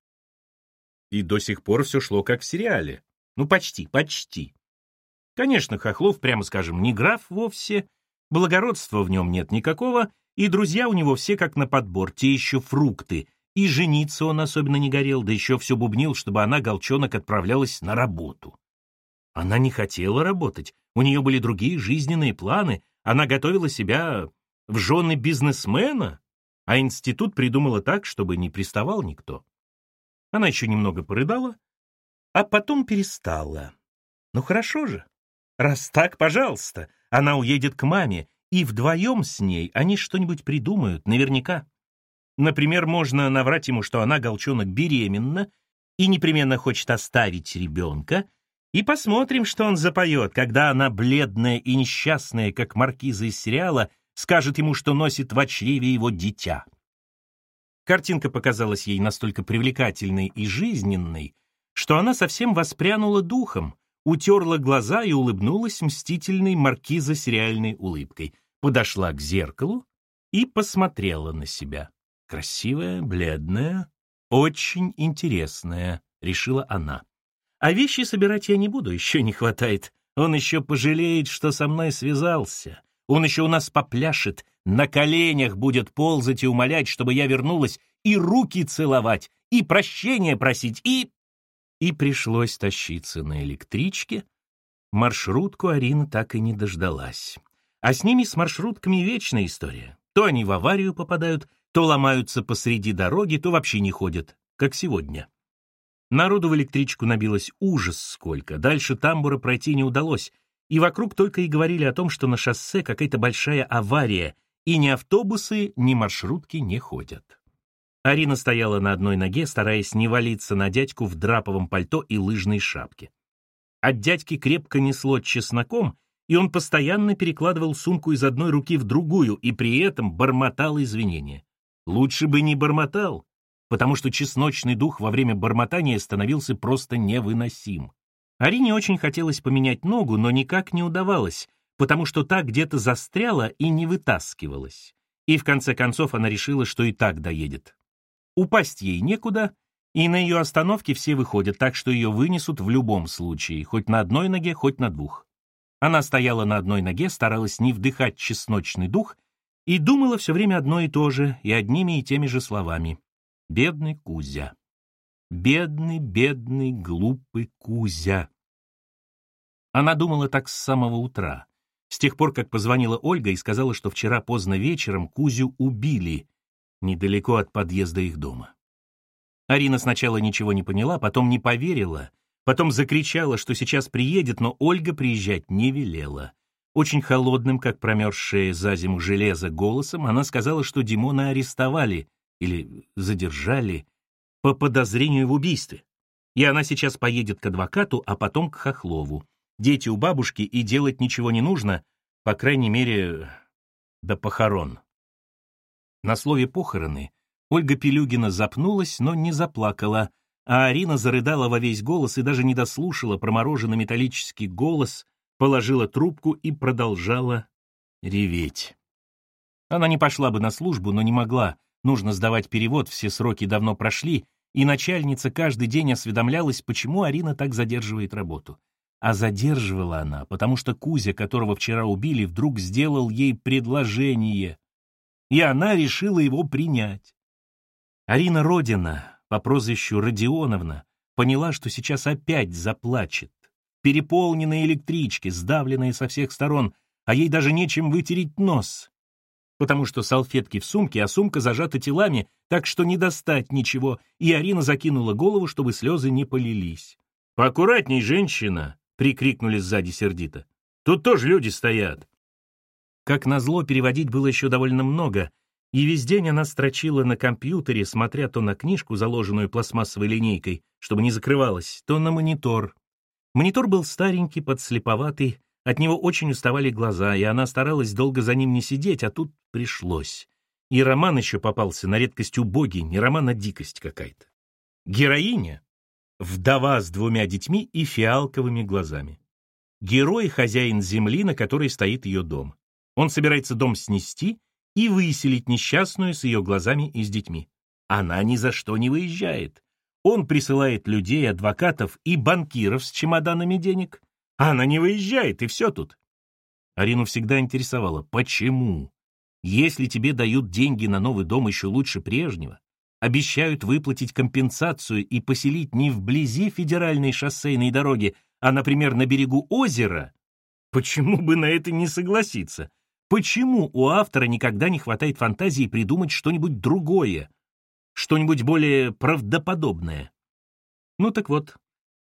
И до сих пор все шло как в сериале. Ну, почти, почти. Конечно, Хохлов, прямо скажем, не граф вовсе, благородства в нем нет никакого, и друзья у него все как на подбор, те еще фрукты, и жениться он особенно не горел, да еще все бубнил, чтобы она, голчонок, отправлялась на работу. Она не хотела работать, у нее были другие жизненные планы, она готовила себя в жены бизнесмена, а институт придумала так, чтобы не приставал никто. Она еще немного порыдала, а потом перестала. Ну хорошо же. Раз так, пожалуйста, она уедет к маме, и вдвоем с ней они что-нибудь придумают, наверняка. Например, можно наврать ему, что она, голчонок, беременна и непременно хочет оставить ребенка, и посмотрим, что он запоет, когда она, бледная и несчастная, как маркиза из сериала, скажет ему, что носит в чреве его дитя. Картинка показалась ей настолько привлекательной и жизненной, что она совсем воспрянула духом, утерла глаза и улыбнулась мстительной маркиза сериальной улыбкой, подошла к зеркалу и посмотрела на себя. Красивая, бледная, очень интересная, решила она. А вещи собирать я не буду, еще не хватает. Он еще пожалеет, что со мной связался. Он еще у нас попляшет, на коленях будет ползать и умолять, чтобы я вернулась, и руки целовать, и прощения просить, и и пришлось тащиться на электричке. Маршрутку Арина так и не дождалась. А с ними, с маршрутками, вечная история. То они в аварию попадают, то ломаются посреди дороги, то вообще не ходят, как сегодня. Народу в электричку набилось ужас сколько, дальше тамбура пройти не удалось, и вокруг только и говорили о том, что на шоссе какая-то большая авария, и ни автобусы, ни маршрутки не ходят. Арина стояла на одной ноге, стараясь не валиться на дядьку в драповом пальто и лыжной шапке. От дядьки крепко несло чесноком, и он постоянно перекладывал сумку из одной руки в другую и при этом бормотал извинения. Лучше бы не бормотал, потому что чесночный дух во время бормотания становился просто невыносим. Арине очень хотелось поменять ногу, но никак не удавалось, потому что та где-то застряла и не вытаскивалась. И в конце концов она решила, что и так доедет. Упасть ей некуда, и на ее остановке все выходят, так что ее вынесут в любом случае, хоть на одной ноге, хоть на двух. Она стояла на одной ноге, старалась не вдыхать чесночный дух и думала все время одно и то же, и одними и теми же словами. Бедный Кузя. Бедный, бедный, глупый Кузя. Она думала так с самого утра, с тех пор, как позвонила Ольга и сказала, что вчера поздно вечером Кузю убили недалеко от подъезда их дома. Арина сначала ничего не поняла, потом не поверила, потом закричала, что сейчас приедет, но Ольга приезжать не велела. Очень холодным, как промерзшее за зиму железо, голосом она сказала, что Димона арестовали или задержали по подозрению в убийстве. И она сейчас поедет к адвокату, а потом к Хохлову. Дети у бабушки, и делать ничего не нужно, по крайней мере, до похорон. На слове «похороны» Ольга Пелюгина запнулась, но не заплакала, а Арина зарыдала во весь голос и даже не дослушала промороженный металлический голос, положила трубку и продолжала реветь. Она не пошла бы на службу, но не могла. Нужно сдавать перевод, все сроки давно прошли, и начальница каждый день осведомлялась, почему Арина так задерживает работу. А задерживала она, потому что Кузя, которого вчера убили, вдруг сделал ей предложение, и она решила его принять. Арина Родина, по прозвищу Родионовна, поняла, что сейчас опять заплачет. Переполненные электрички, сдавленные со всех сторон, а ей даже нечем вытереть нос. Потому что салфетки в сумке, а сумка зажата телами, так что не достать ничего, и Арина закинула голову, чтобы слезы не полились. «Поаккуратней, женщина!» — прикрикнули сзади сердито. «Тут тоже люди стоят!» Как назло, переводить было еще довольно много, и весь день она строчила на компьютере, смотря то на книжку, заложенную пластмассовой линейкой, чтобы не закрывалась, то на монитор. Монитор был старенький, подслеповатый, от него очень уставали глаза, и она старалась долго за ним не сидеть, а тут пришлось. И роман еще попался, на редкость убогий, не роман, а дикость какая-то. Героиня — вдова с двумя детьми и фиалковыми глазами. Герой — хозяин земли, на которой стоит ее дом. Он собирается дом снести и выселить несчастную с ее глазами и с детьми. Она ни за что не выезжает. Он присылает людей, адвокатов и банкиров с чемоданами денег. Она не выезжает, и все тут. Арину всегда интересовало, почему? Если тебе дают деньги на новый дом еще лучше прежнего, обещают выплатить компенсацию и поселить не вблизи федеральной шоссейной дороги, а, например, на берегу озера, почему бы на это не согласиться? Почему у автора никогда не хватает фантазии придумать что-нибудь другое, что-нибудь более правдоподобное? Ну так вот,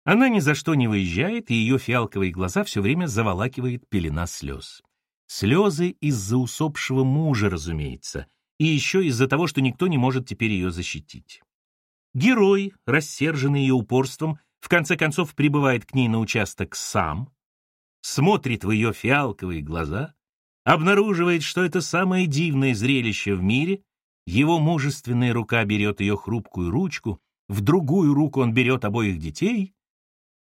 она ни за что не выезжает, и ее фиалковые глаза все время заволакивает пелена слез. Слезы из-за усопшего мужа, разумеется, и еще из-за того, что никто не может теперь ее защитить. Герой, рассерженный ее упорством, в конце концов прибывает к ней на участок сам, смотрит в ее фиалковые глаза обнаруживает, что это самое дивное зрелище в мире, его мужественная рука берет ее хрупкую ручку, в другую руку он берет обоих детей,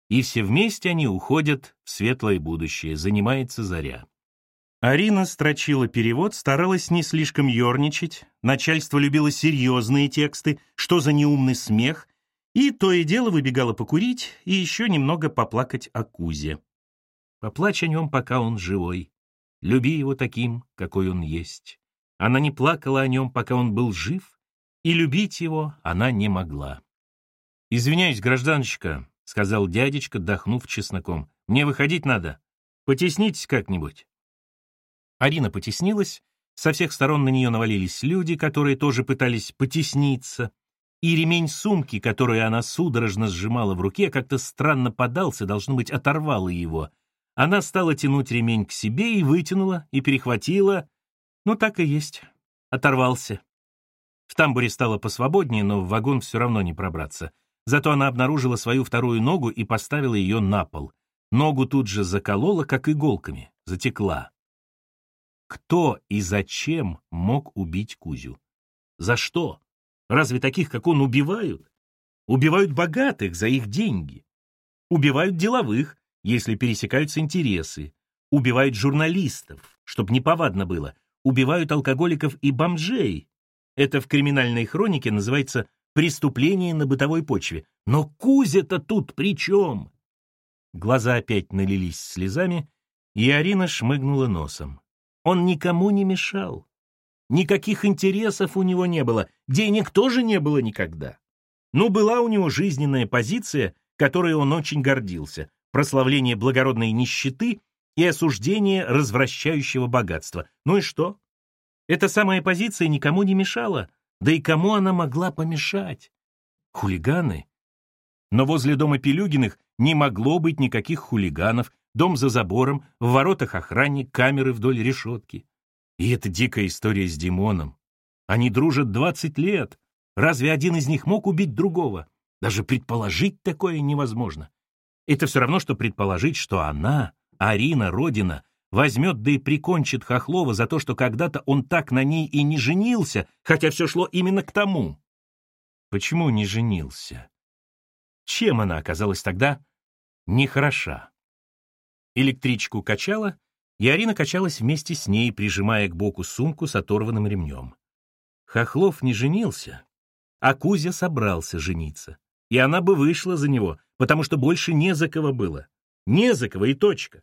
и все вместе они уходят в светлое будущее, занимается заря. Арина строчила перевод, старалась не слишком ерничать, начальство любило серьезные тексты, что за неумный смех, и то и дело выбегала покурить и еще немного поплакать о Кузе. Поплачь о нем, пока он живой. Люби его таким, какой он есть. Она не плакала о нем, пока он был жив, и любить его она не могла. «Извиняюсь, гражданочка», — сказал дядечка, дохнув чесноком. «Мне выходить надо. Потеснитесь как-нибудь». Арина потеснилась, со всех сторон на нее навалились люди, которые тоже пытались потесниться, и ремень сумки, которую она судорожно сжимала в руке, как-то странно подался, должно быть, оторвала его — она стала тянуть ремень к себе и вытянула, и перехватила. Ну, так и есть. Оторвался. В тамбуре стало посвободнее, но в вагон все равно не пробраться. Зато она обнаружила свою вторую ногу и поставила ее на пол. Ногу тут же заколола, как иголками, затекла. Кто и зачем мог убить Кузю? За что? Разве таких, как он, убивают? Убивают богатых за их деньги. Убивают деловых, если пересекаются интересы, убивают журналистов, чтобы неповадно было, убивают алкоголиков и бомжей. Это в криминальной хронике называется «преступление на бытовой почве». Но Кузя-то тут при чем? Глаза опять налились слезами, и Арина шмыгнула носом. Он никому не мешал. Никаких интересов у него не было, денег тоже не было никогда. Но была у него жизненная позиция, которой он очень гордился, прославление благородной нищеты и осуждение развращающего богатства. Ну и что? Эта самая позиция никому не мешала, да и кому она могла помешать? Хулиганы? Но возле дома Пелюгиных не могло быть никаких хулиганов, дом за забором, в воротах охранник, камеры вдоль решетки. И эта дикая история с Димоном. Они дружат 20 лет. Разве один из них мог убить другого? Даже предположить такое невозможно. Это все равно, что предположить, что она, Арина Родина, возьмет да и прикончит Хохлова за то, что когда-то он так на ней и не женился, хотя все шло именно к тому. Почему не женился? Чем она оказалась тогда нехороша? Электричку качала, и Арина качалась вместе с ней, прижимая к боку сумку с оторванным ремнем. Хохлов не женился, а Кузя собрался жениться. И она бы вышла за него, потому что больше не за кого было. Не за кого и точка.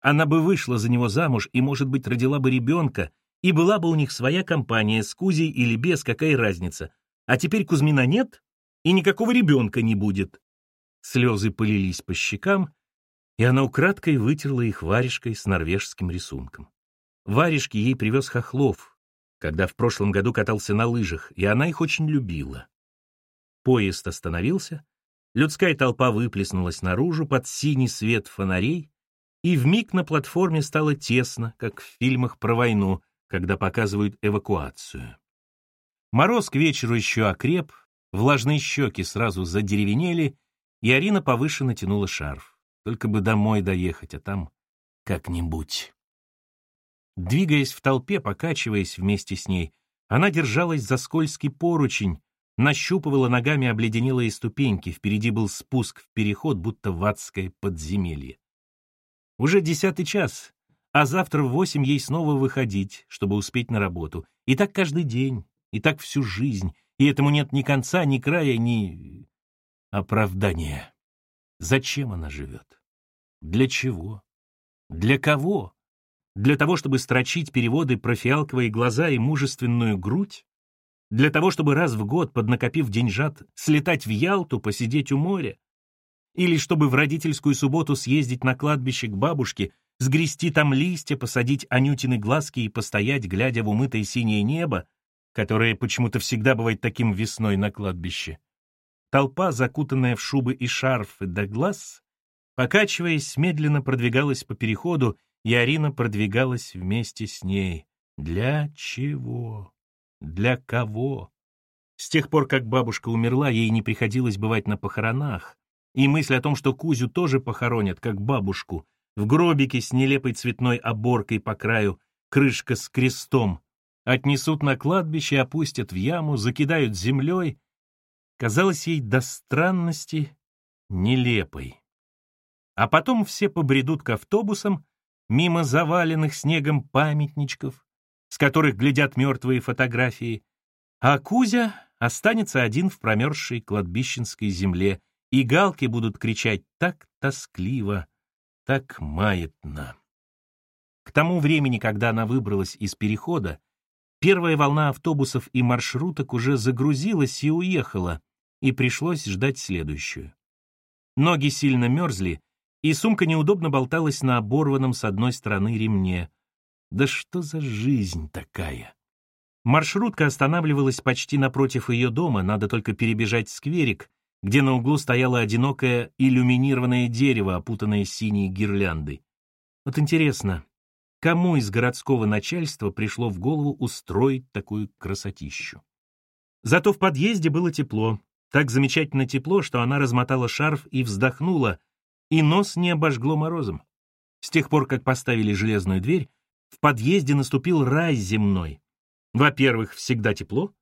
Она бы вышла за него замуж и, может быть, родила бы ребенка, и была бы у них своя компания с Кузей или без, какая разница. А теперь Кузьмина нет, и никакого ребенка не будет. Слезы полились по щекам, и она украдкой вытерла их варежкой с норвежским рисунком. Варежки ей привез Хохлов, когда в прошлом году катался на лыжах, и она их очень любила. Поезд остановился, людская толпа выплеснулась наружу под синий свет фонарей, и вмиг на платформе стало тесно, как в фильмах про войну, когда показывают эвакуацию. Мороз к вечеру еще окреп, влажные щеки сразу задеревенели, и Арина повыше натянула шарф. Только бы домой доехать, а там как-нибудь. Двигаясь в толпе, покачиваясь вместе с ней, она держалась за скользкий поручень, нащупывала ногами обледенелые ступеньки, впереди был спуск в переход, будто в адское подземелье. Уже десятый час, а завтра в восемь ей снова выходить, чтобы успеть на работу. И так каждый день, и так всю жизнь, и этому нет ни конца, ни края, ни оправдания. Зачем она живет? Для чего? Для кого? Для того, чтобы строчить переводы про фиалковые глаза и мужественную грудь? Для того, чтобы раз в год, поднакопив деньжат, слетать в Ялту, посидеть у моря? Или чтобы в родительскую субботу съездить на кладбище к бабушке, сгрести там листья, посадить анютины глазки и постоять, глядя в умытое синее небо, которое почему-то всегда бывает таким весной на кладбище. Толпа, закутанная в шубы и шарфы до глаз, покачиваясь, медленно продвигалась по переходу, и Арина продвигалась вместе с ней. Для чего? Для кого? С тех пор, как бабушка умерла, ей не приходилось бывать на похоронах, и мысль о том, что Кузю тоже похоронят, как бабушку, в гробике с нелепой цветной оборкой по краю, крышка с крестом, отнесут на кладбище, опустят в яму, закидают землей, казалась ей до странности нелепой. А потом все побредут к автобусам, мимо заваленных снегом памятничков, с которых глядят мертвые фотографии, а Кузя останется один в промерзшей кладбищенской земле, и галки будут кричать так тоскливо, так маятно. К тому времени, когда она выбралась из перехода, первая волна автобусов и маршруток уже загрузилась и уехала, и пришлось ждать следующую. Ноги сильно мерзли, и сумка неудобно болталась на оборванном с одной стороны ремне. Да что за жизнь такая? Маршрутка останавливалась почти напротив ее дома, надо только перебежать скверик, где на углу стояло одинокое иллюминированное дерево, опутанное синей гирляндой. Вот интересно, кому из городского начальства пришло в голову устроить такую красотищу? Зато в подъезде было тепло, так замечательно тепло, что она размотала шарф и вздохнула, и нос не обожгло морозом. С тех пор, как поставили железную дверь, в подъезде наступил рай земной. Во-первых, всегда тепло,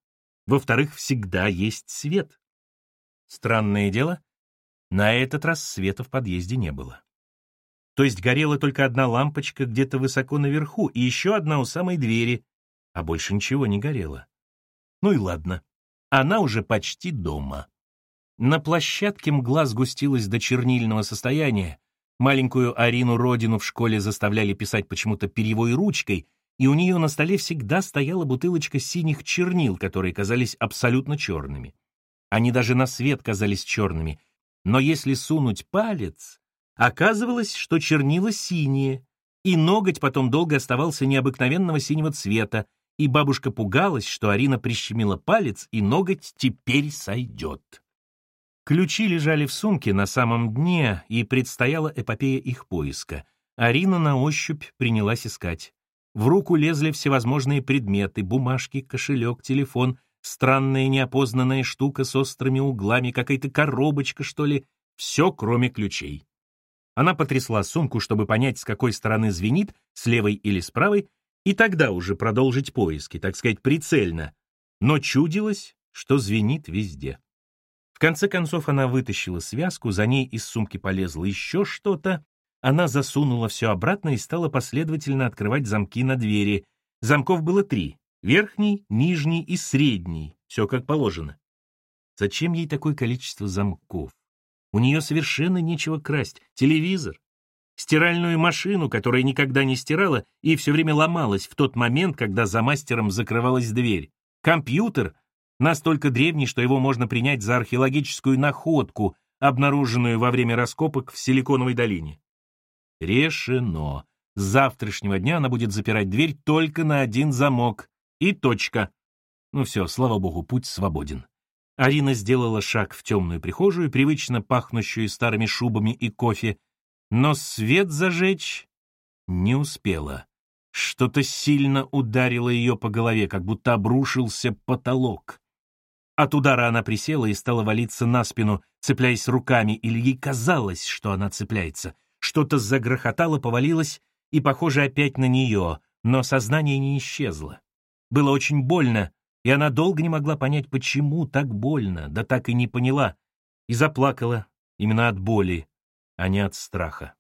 во-вторых, всегда есть свет. Странное дело, на этот раз света в подъезде не было. То есть горела только одна лампочка где-то высоко наверху и еще одна у самой двери, а больше ничего не горело. Ну и ладно, она уже почти дома. На площадке мгла сгустилась до чернильного состояния, маленькую Арину Родину в школе заставляли писать почему-то перьевой ручкой, и у нее на столе всегда стояла бутылочка синих чернил, которые казались абсолютно черными. Они даже на свет казались черными, но если сунуть палец, оказывалось, что чернила синие, и ноготь потом долго оставался необыкновенного синего цвета, и бабушка пугалась, что Арина прищемила палец, и ноготь теперь сойдет. Ключи лежали в сумке на самом дне, и предстояла эпопея их поиска. Арина на ощупь принялась искать. В руку лезли всевозможные предметы, бумажки, кошелек, телефон, странная неопознанная штука с острыми углами, какая-то коробочка, что ли, все, кроме ключей. Она потрясла сумку, чтобы понять, с какой стороны звенит, с левой или с правой, и тогда уже продолжить поиски, так сказать, прицельно. Но чудилось, что звенит везде. Конце концов она вытащила связку, за ней из сумки полезло еще что-то. Она засунула все обратно и стала последовательно открывать замки на двери. Замков было три — верхний, нижний и средний, все как положено. Зачем ей такое количество замков? У нее совершенно нечего красть. Телевизор, стиральную машину, которая никогда не стирала и все время ломалась в тот момент, когда за мастером закрывалась дверь. Компьютер, настолько древний, что его можно принять за археологическую находку, обнаруженную во время раскопок в Силиконовой долине. Решено. С завтрашнего дня она будет запирать дверь только на один замок. И точка. Ну все, слава богу, путь свободен. Арина сделала шаг в темную прихожую, привычно пахнущую старыми шубами и кофе, но свет зажечь не успела. Что-то сильно ударило ее по голове, как будто обрушился потолок. От удара она присела и стала валиться на спину, цепляясь руками, или ей казалось, что она цепляется. Что-то загрохотало, повалилось, и, похоже, опять на нее, но сознание не исчезло. Было очень больно, и она долго не могла понять, почему так больно, да так и не поняла, и заплакала именно от боли, а не от страха.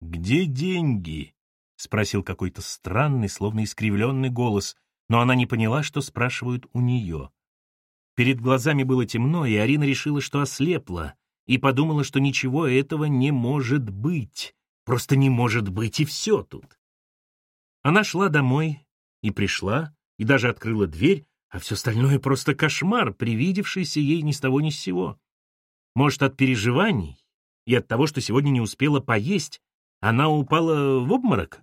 «Где деньги?» — спросил какой-то странный, словно искривленный голос, но она не поняла, что спрашивают у нее. Перед глазами было темно, и Арина решила, что ослепла, и подумала, что ничего этого не может быть. Просто не может быть, и все тут. Она шла домой и пришла, и даже открыла дверь, а все остальное просто кошмар, привидевшийся ей ни с того ни с сего. Может, от переживаний и от того, что сегодня не успела поесть, она упала в обморок?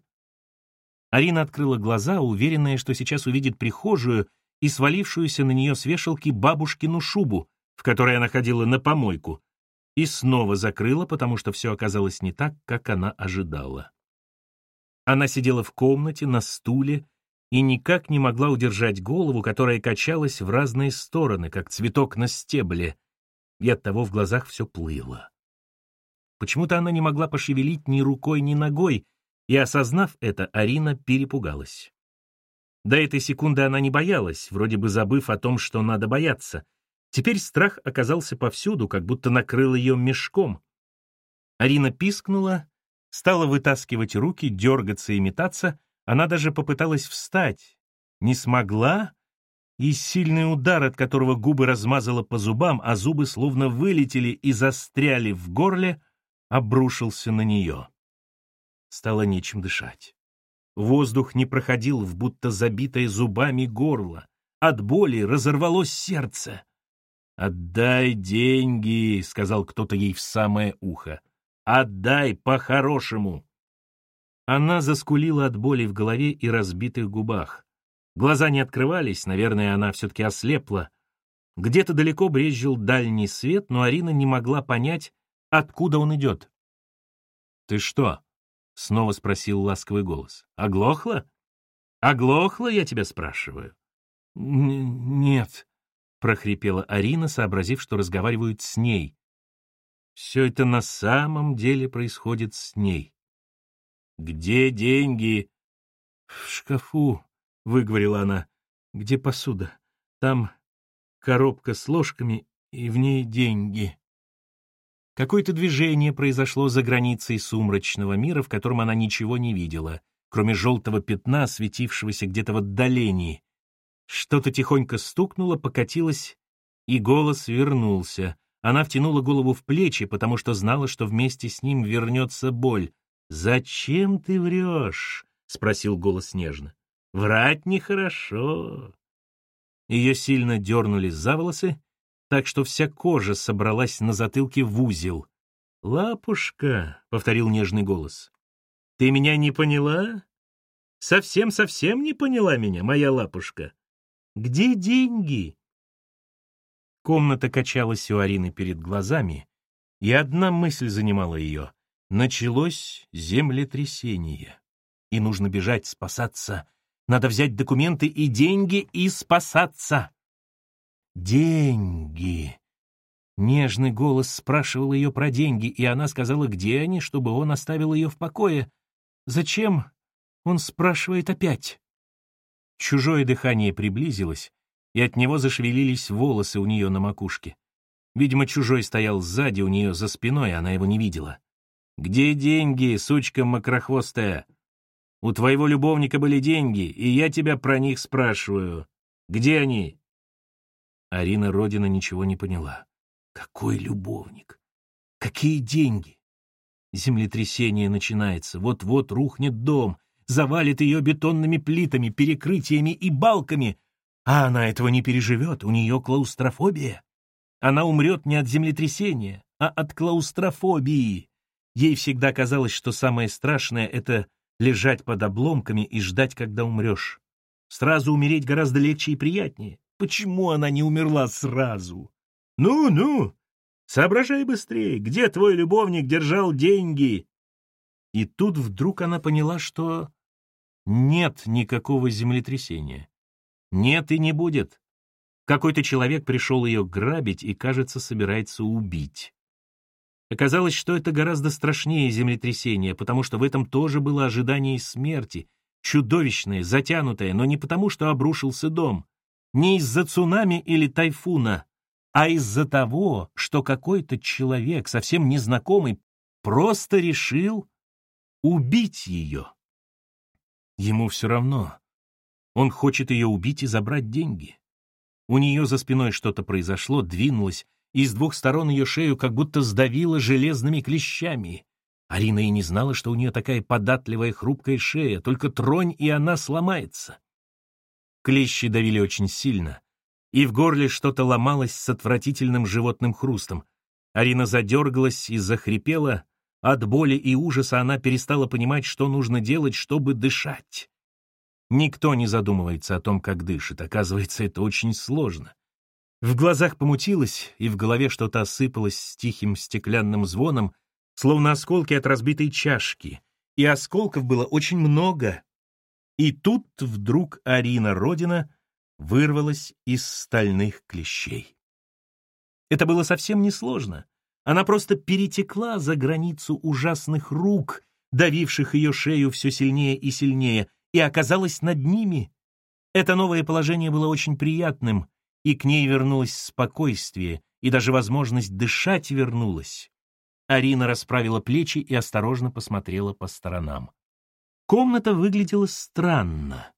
Арина открыла глаза, уверенная, что сейчас увидит прихожую и свалившуюся на нее с вешалки бабушкину шубу, в которой она ходила на помойку, и снова закрыла, потому что все оказалось не так, как она ожидала. Она сидела в комнате, на стуле, и никак не могла удержать голову, которая качалась в разные стороны, как цветок на стебле, и оттого в глазах все плыло. Почему-то она не могла пошевелить ни рукой, ни ногой, и, осознав это, Арина перепугалась. До этой секунды она не боялась, вроде бы забыв о том, что надо бояться. Теперь страх оказался повсюду, как будто накрыл ее мешком. Арина пискнула, стала вытаскивать руки, дергаться и метаться, она даже попыталась встать, не смогла, и сильный удар, от которого губы размазала по зубам, а зубы словно вылетели и застряли в горле, обрушился на нее. Стало нечем дышать. Воздух не проходил в будто забитое зубами горло. От боли разорвалось сердце. «Отдай деньги», — сказал кто-то ей в самое ухо. «Отдай по-хорошему». Она заскулила от боли в голове и разбитых губах. Глаза не открывались, наверное, она все-таки ослепла. Где-то далеко брезжил дальний свет, но Арина не могла понять, откуда он идет. «Ты что?» — снова спросил ласковый голос. «Оглохла? Оглохла, я тебя спрашиваю?» «Нет», — прохрипела Арина, сообразив, что разговаривают с ней. Все это на самом деле происходит с ней. «Где деньги?» «В шкафу», — выговорила она. «Где посуда? Там коробка с ложками, и в ней деньги». Какое-то движение произошло за границей сумрачного мира, в котором она ничего не видела, кроме желтого пятна, светившегося где-то в отдалении. Что-то тихонько стукнуло, покатилось, и голос вернулся. Она втянула голову в плечи, потому что знала, что вместе с ним вернется боль. «Зачем ты врешь?» — спросил голос нежно. Врать нехорошо. Ее сильно дернули за волосы, так что вся кожа собралась на затылке в узел. «Лапушка», — повторил нежный голос, — «ты меня не поняла? Совсем-совсем не поняла меня, моя лапушка? Где деньги?» Комната качалась у Арины перед глазами, и одна мысль занимала ее. Началось землетрясение, и нужно бежать, спасаться. Надо взять документы и деньги и спасаться. Деньги. Нежный голос спрашивал ее про деньги, и она сказала, где они, чтобы он оставил ее в покое. Зачем? Он спрашивает опять. Чужое дыхание приблизилось, и от него зашевелились волосы у нее на макушке. Видимо, чужой стоял сзади у нее за спиной, она его не видела. «Где деньги, сучка макрохвостая? У твоего любовника были деньги, и я тебя про них спрашиваю. Где они?» Арина Родина ничего не поняла. «Какой любовник? Какие деньги?» Землетрясение начинается, вот-вот рухнет дом, завалит ее бетонными плитами, перекрытиями и балками, а она этого не переживет, у нее клаустрофобия. Она умрет не от землетрясения, а от клаустрофобии. Ей всегда казалось, что самое страшное — это лежать под обломками и ждать, когда умрешь. Сразу умереть гораздо легче и приятнее. Почему она не умерла сразу? Ну-ну, соображай быстрее, где твой любовник держал деньги? И тут вдруг она поняла, что нет никакого землетрясения. Нет и не будет. Какой-то человек пришел ее грабить и, кажется, собирается убить. Оказалось, что это гораздо страшнее землетрясения, потому что в этом тоже было ожидание смерти, чудовищное, затянутое, но не потому, что обрушился дом, не из-за цунами или тайфуна, а из-за того, что какой-то человек, совсем незнакомый, просто решил убить ее. Ему все равно, он хочет ее убить и забрать деньги. У нее за спиной что-то произошло, двинулось, и с двух сторон ее шею как будто сдавило железными клещами. Арина и не знала, что у нее такая податливая хрупкая шея, только тронь, и она сломается. Клещи давили очень сильно, и в горле что-то ломалось с отвратительным животным хрустом. Арина задергалась и захрипела. От боли и ужаса она перестала понимать, что нужно делать, чтобы дышать. Никто не задумывается о том, как дышит. Оказывается, это очень сложно. В глазах помутилось, и в голове что-то осыпалось с тихим стеклянным звоном, словно осколки от разбитой чашки. И осколков было очень много. И тут вдруг Арина Родина вырвалась из стальных клещей. Это было совсем несложно. Она просто перетекла за границу ужасных рук, давивших ее шею все сильнее и сильнее, и оказалась над ними. Это новое положение было очень приятным, и к ней вернулось спокойствие, и даже возможность дышать вернулась. Арина расправила плечи и осторожно посмотрела по сторонам. Комната выглядела странно,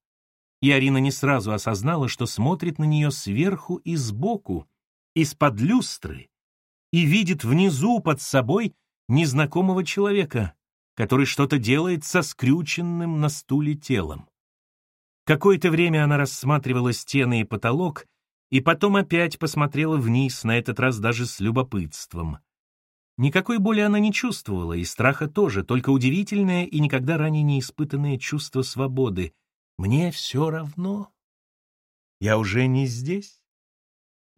и Арина не сразу осознала, что смотрит на нее сверху и сбоку, из-под люстры, и видит внизу под собой незнакомого человека который что-то делает со скрюченным на стуле телом. Какое-то время она рассматривала стены и потолок, и потом опять посмотрела вниз, на этот раз даже с любопытством. Никакой боли она не чувствовала, и страха тоже, только удивительное и никогда ранее не испытанное чувство свободы. «Мне все равно. Я уже не здесь».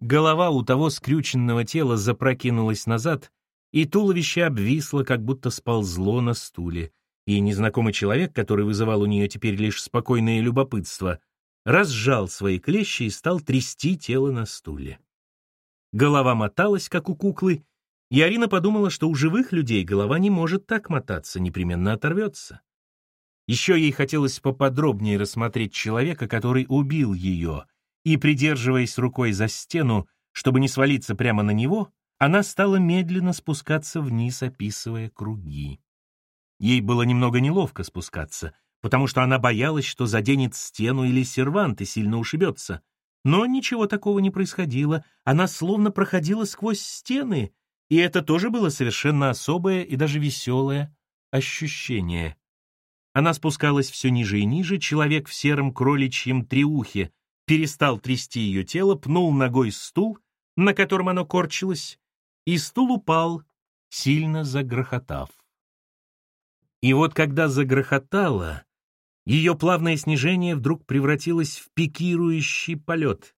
Голова у того скрюченного тела запрокинулась назад, и туловище обвисло, как будто сползло на стуле, и незнакомый человек, который вызывал у нее теперь лишь спокойное любопытство, разжал свои клещи и стал трясти тело на стуле. Голова моталась, как у куклы, и Арина подумала, что у живых людей голова не может так мотаться, непременно оторвется. Еще ей хотелось поподробнее рассмотреть человека, который убил ее, и, придерживаясь рукой за стену, чтобы не свалиться прямо на него, она стала медленно спускаться вниз, описывая круги. Ей было немного неловко спускаться, потому что она боялась, что заденет стену или сервант и сильно ушибется. Но ничего такого не происходило, она словно проходила сквозь стены, и это тоже было совершенно особое и даже веселое ощущение. Она спускалась все ниже и ниже, человек в сером кроличьем триухе перестал трясти ее тело, пнул ногой стул, на котором оно корчилось, и стул упал, сильно загрохотав. И вот когда загрохотало, ее плавное снижение вдруг превратилось в пикирующий полет.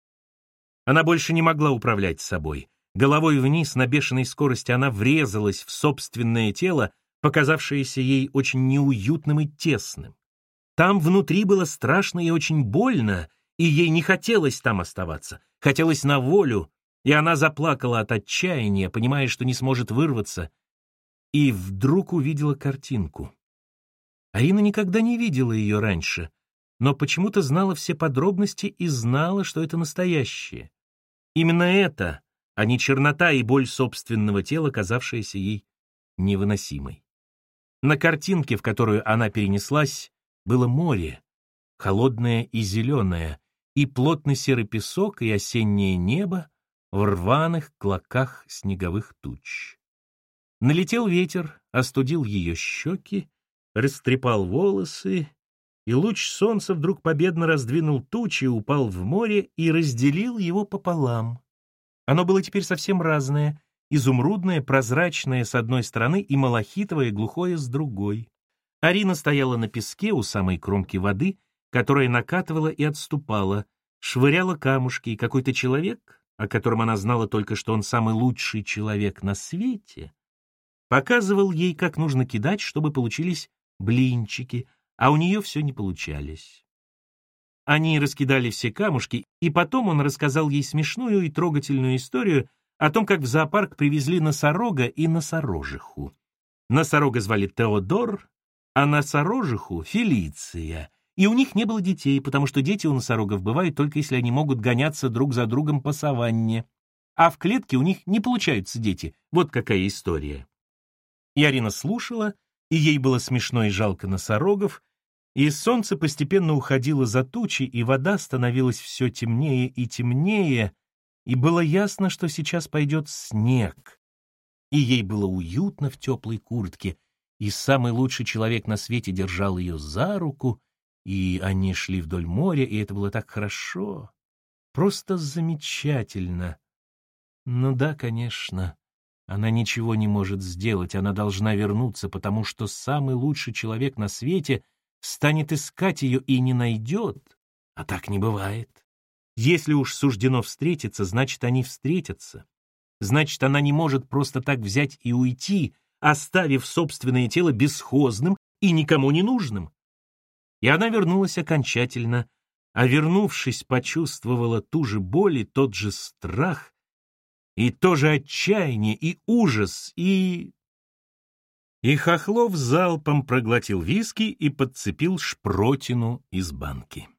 Она больше не могла управлять собой. Головой вниз на бешеной скорости она врезалась в собственное тело, показавшееся ей очень неуютным и тесным. Там внутри было страшно и очень больно, и ей не хотелось там оставаться, хотелось на волю, и она заплакала от отчаяния, понимая, что не сможет вырваться, и вдруг увидела картинку. Арина никогда не видела ее раньше, но почему-то знала все подробности и знала, что это настоящее. Именно это, а не чернота и боль собственного тела, казавшаяся ей невыносимой. На картинке, в которую она перенеслась, было море, холодное и зеленое, и плотный серый песок, и осеннее небо в рваных клоках снеговых туч. Налетел ветер, остудил ее щеки, растрепал волосы, и луч солнца вдруг победно раздвинул тучи, упал в море и разделил его пополам. Оно было теперь совсем разное, изумрудное, прозрачное с одной стороны и малахитовое, глухое с другой. Арина стояла на песке у самой кромки воды, которая накатывала и отступала, швыряла камушки, и какой-то человек, о котором она знала только, что он самый лучший человек на свете, показывал ей, как нужно кидать, чтобы получились блинчики, а у нее все не получались. Они раскидали все камушки, и потом он рассказал ей смешную и трогательную историю о том, как в зоопарк привезли носорога и носорожиху. Носорога звали Теодор, а носорожиху — Фелиция. И у них не было детей, потому что дети у носорогов бывают только если они могут гоняться друг за другом по саванне. А в клетке у них не получаются дети. Вот какая история. И Арина слушала, и ей было смешно и жалко носорогов, и солнце постепенно уходило за тучи, и вода становилась все темнее и темнее, и было ясно, что сейчас пойдет снег. И ей было уютно в теплой куртке, и самый лучший человек на свете держал ее за руку, и они шли вдоль моря, и это было так хорошо, просто замечательно. Ну да, конечно, она ничего не может сделать, она должна вернуться, потому что самый лучший человек на свете станет искать ее и не найдет, а так не бывает. Если уж суждено встретиться, значит, они встретятся. Значит, она не может просто так взять и уйти, оставив собственное тело бесхозным и никому не нужным. И она вернулась окончательно, а вернувшись, почувствовала ту же боль и тот же страх, и тоже отчаяние, и ужас, и... И Хохлов залпом проглотил виски и подцепил шпротину из банки.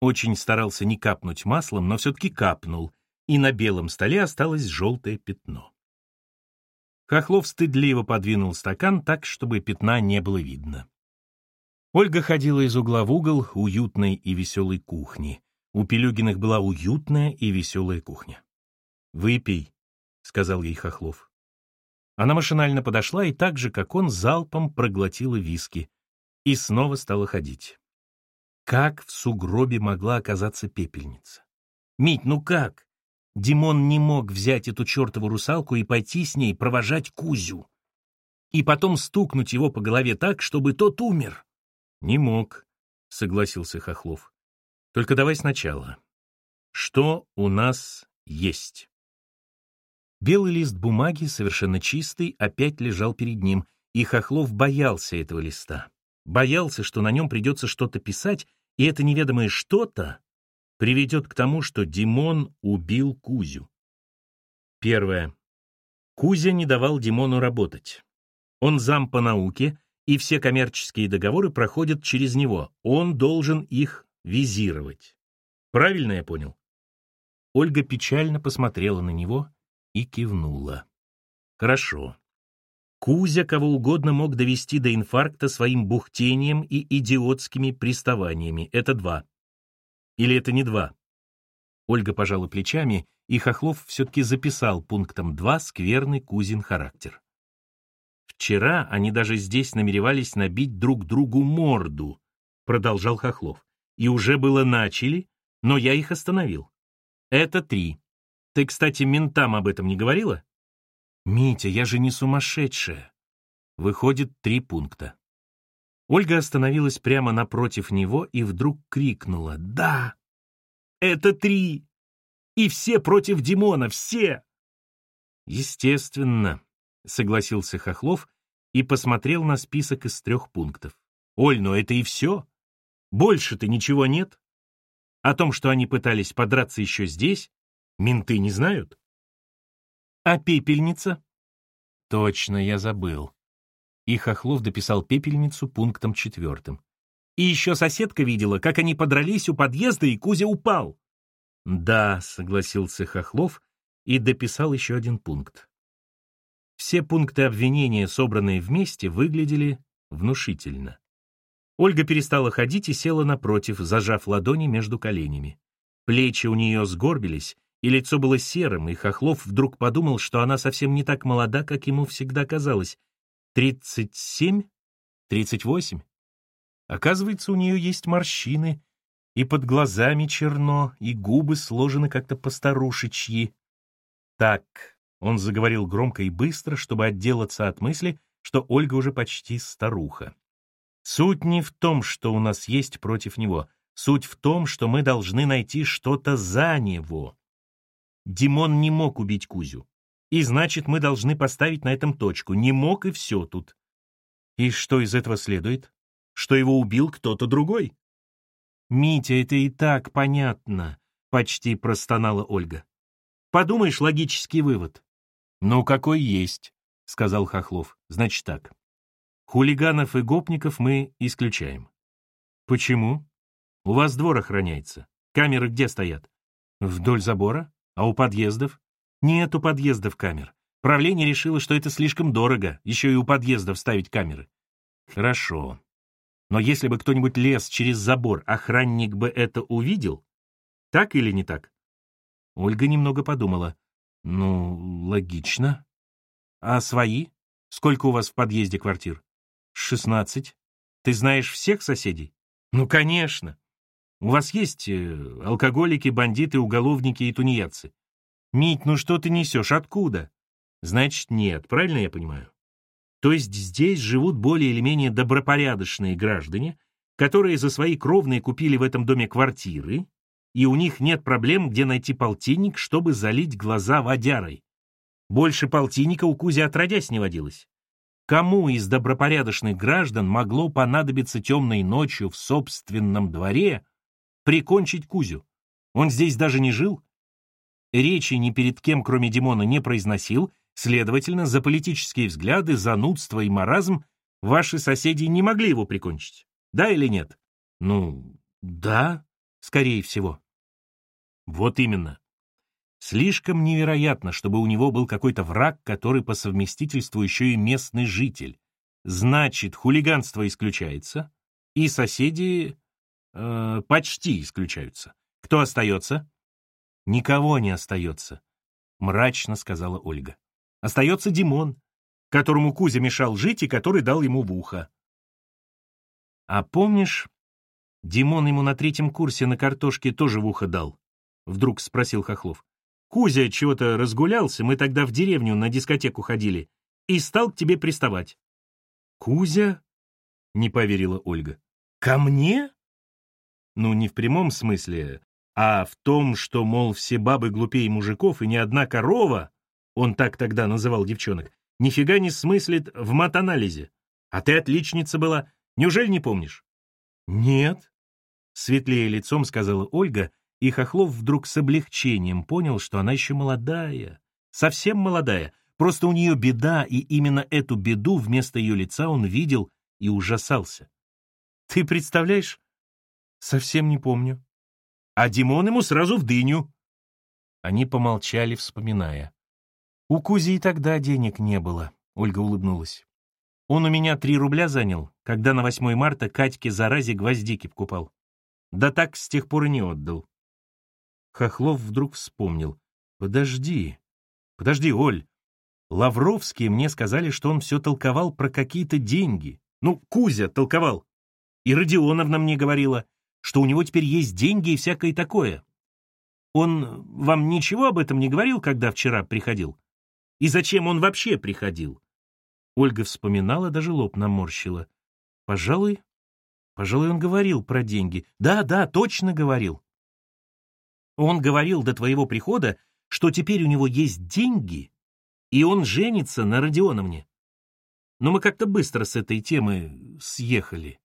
Очень старался не капнуть маслом, но все-таки капнул, и на белом столе осталось желтое пятно. Хохлов стыдливо подвинул стакан так, чтобы пятна не было видно. Ольга ходила из угла в угол уютной и веселой кухни. У Пелюгиных была уютная и веселая кухня. «Выпей», — сказал ей Хохлов. Она машинально подошла и так же, как он, залпом проглотила виски и снова стала ходить. Как в сугробе могла оказаться пепельница? «Мить, ну как?» Димон не мог взять эту чертову русалку и пойти с ней провожать Кузю. И потом стукнуть его по голове так, чтобы тот умер. «Не мог», — согласился Хохлов. «Только давай сначала. Что у нас есть?» Белый лист бумаги, совершенно чистый, опять лежал перед ним, и Хохлов боялся этого листа. Боялся, что на нем придется что-то писать, и это неведомое что-то приведет к тому, что Димон убил Кузю. Первое. Кузя не давал Димону работать. Он зам по науке, и все коммерческие договоры проходят через него. Он должен их визировать. Правильно я понял? Ольга печально посмотрела на него и кивнула. Хорошо. Кузя кого угодно мог довести до инфаркта своим бухтением и идиотскими приставаниями. Это два. Или это не два? Ольга пожала плечами, и Хохлов все-таки записал пунктом два скверный Кузин характер. Вчера они даже здесь намеревались набить друг другу морду, продолжал Хохлов. И уже было начали, но я их остановил. Это три. Ты, кстати, ментам об этом не говорила? Митя, я же не сумасшедшая. Выходит, три пункта. Ольга остановилась прямо напротив него и вдруг крикнула «Да! Это три! И все против Димона, все!» «Естественно», — согласился Хохлов и посмотрел на список из трех пунктов. «Оль, но это и все? Больше-то ничего нет? О том, что они пытались подраться еще здесь, менты не знают?» «А пепельница?» «Точно, я забыл». И Хохлов дописал пепельницу пунктом четвертым. «И еще соседка видела, как они подрались у подъезда, и Кузя упал». «Да», — согласился Хохлов и дописал еще один пункт. Все пункты обвинения, собранные вместе, выглядели внушительно. Ольга перестала ходить и села напротив, зажав ладони между коленями. Плечи у нее сгорбились, и лицо было серым, и Хохлов вдруг подумал, что она совсем не так молода, как ему всегда казалось. Тридцать семь? Тридцать восемь? Оказывается, у нее есть морщины, и под глазами черно, и губы сложены как-то постарушечьи. Так, он заговорил громко и быстро, чтобы отделаться от мысли, что Ольга уже почти старуха. Суть не в том, что у нас есть против него. Суть в том, что мы должны найти что-то за него. Димон не мог убить Кузю. И значит, мы должны поставить на этом точку. Не мог и все тут. И что из этого следует? Что его убил кто-то другой? «Митя, это и так понятно», — почти простонала Ольга. «Подумаешь, логический вывод». «Ну, какой есть», — сказал Хохлов. «Значит так. Хулиганов и гопников мы исключаем». «Почему?» «У вас двор охраняется. Камеры где стоят?» «Вдоль забора?» А у подъездов? Нет у подъездов камер. Правление решило, что это слишком дорого, еще и у подъездов ставить камеры. Хорошо. Но если бы кто-нибудь лез через забор, охранник бы это увидел? Так или не так? Ольга немного подумала. Ну, логично. А свои? Сколько у вас в подъезде квартир? Шестнадцать. Ты знаешь всех соседей? Ну, конечно. У вас есть э, алкоголики, бандиты, уголовники и тунеядцы. Мить, ну что ты несешь? Откуда? Значит, нет, правильно я понимаю? То есть здесь живут более или менее добропорядочные граждане, которые за свои кровные купили в этом доме квартиры, и у них нет проблем, где найти полтинник, чтобы залить глаза водярой. Больше полтинника у Кузи отродясь не водилось. Кому из добропорядочных граждан могло понадобиться темной ночью в собственном дворе прикончить Кузю. Он здесь даже не жил. Речи ни перед кем, кроме Димона, не произносил, следовательно, за политические взгляды, занудство и маразм ваши соседи не могли его прикончить. Да или нет? Ну, да, скорее всего. Вот именно. Слишком невероятно, чтобы у него был какой-то враг, который по совместительству еще и местный житель. Значит, хулиганство исключается, и соседи э, почти исключаются. Кто остается? Никого не остается, мрачно сказала Ольга. Остается Димон, которому Кузя мешал жить и который дал ему в ухо. А помнишь, Димон ему на третьем курсе на картошке тоже в ухо дал? Вдруг спросил Хохлов. Кузя чего-то разгулялся, мы тогда в деревню на дискотеку ходили, и стал к тебе приставать. Кузя? Не поверила Ольга. Ко мне? Ну, не в прямом смысле, а в том, что, мол, все бабы глупее мужиков, и ни одна корова, он так тогда называл девчонок, нифига не смыслит в матанализе. А ты отличница была, неужели не помнишь? Нет, светлее лицом сказала Ольга, и Хохлов вдруг с облегчением понял, что она еще молодая, совсем молодая, просто у нее беда, и именно эту беду вместо ее лица он видел и ужасался. Ты представляешь, Совсем не помню. А Димон ему сразу в дыню. Они помолчали, вспоминая. У Кузи и тогда денег не было, Ольга улыбнулась. Он у меня три рубля занял, когда на 8 марта Катьке заразе гвоздики покупал. Да так с тех пор и не отдал. Хохлов вдруг вспомнил. Подожди, подожди, Оль. Лавровские мне сказали, что он все толковал про какие-то деньги. Ну, Кузя толковал. И Родионовна мне говорила, что у него теперь есть деньги и всякое такое. Он вам ничего об этом не говорил, когда вчера приходил? И зачем он вообще приходил? Ольга вспоминала, даже лоб наморщила. Пожалуй, пожалуй, он говорил про деньги. Да, да, точно говорил. Он говорил до твоего прихода, что теперь у него есть деньги, и он женится на Родионовне. Но мы как-то быстро с этой темы съехали.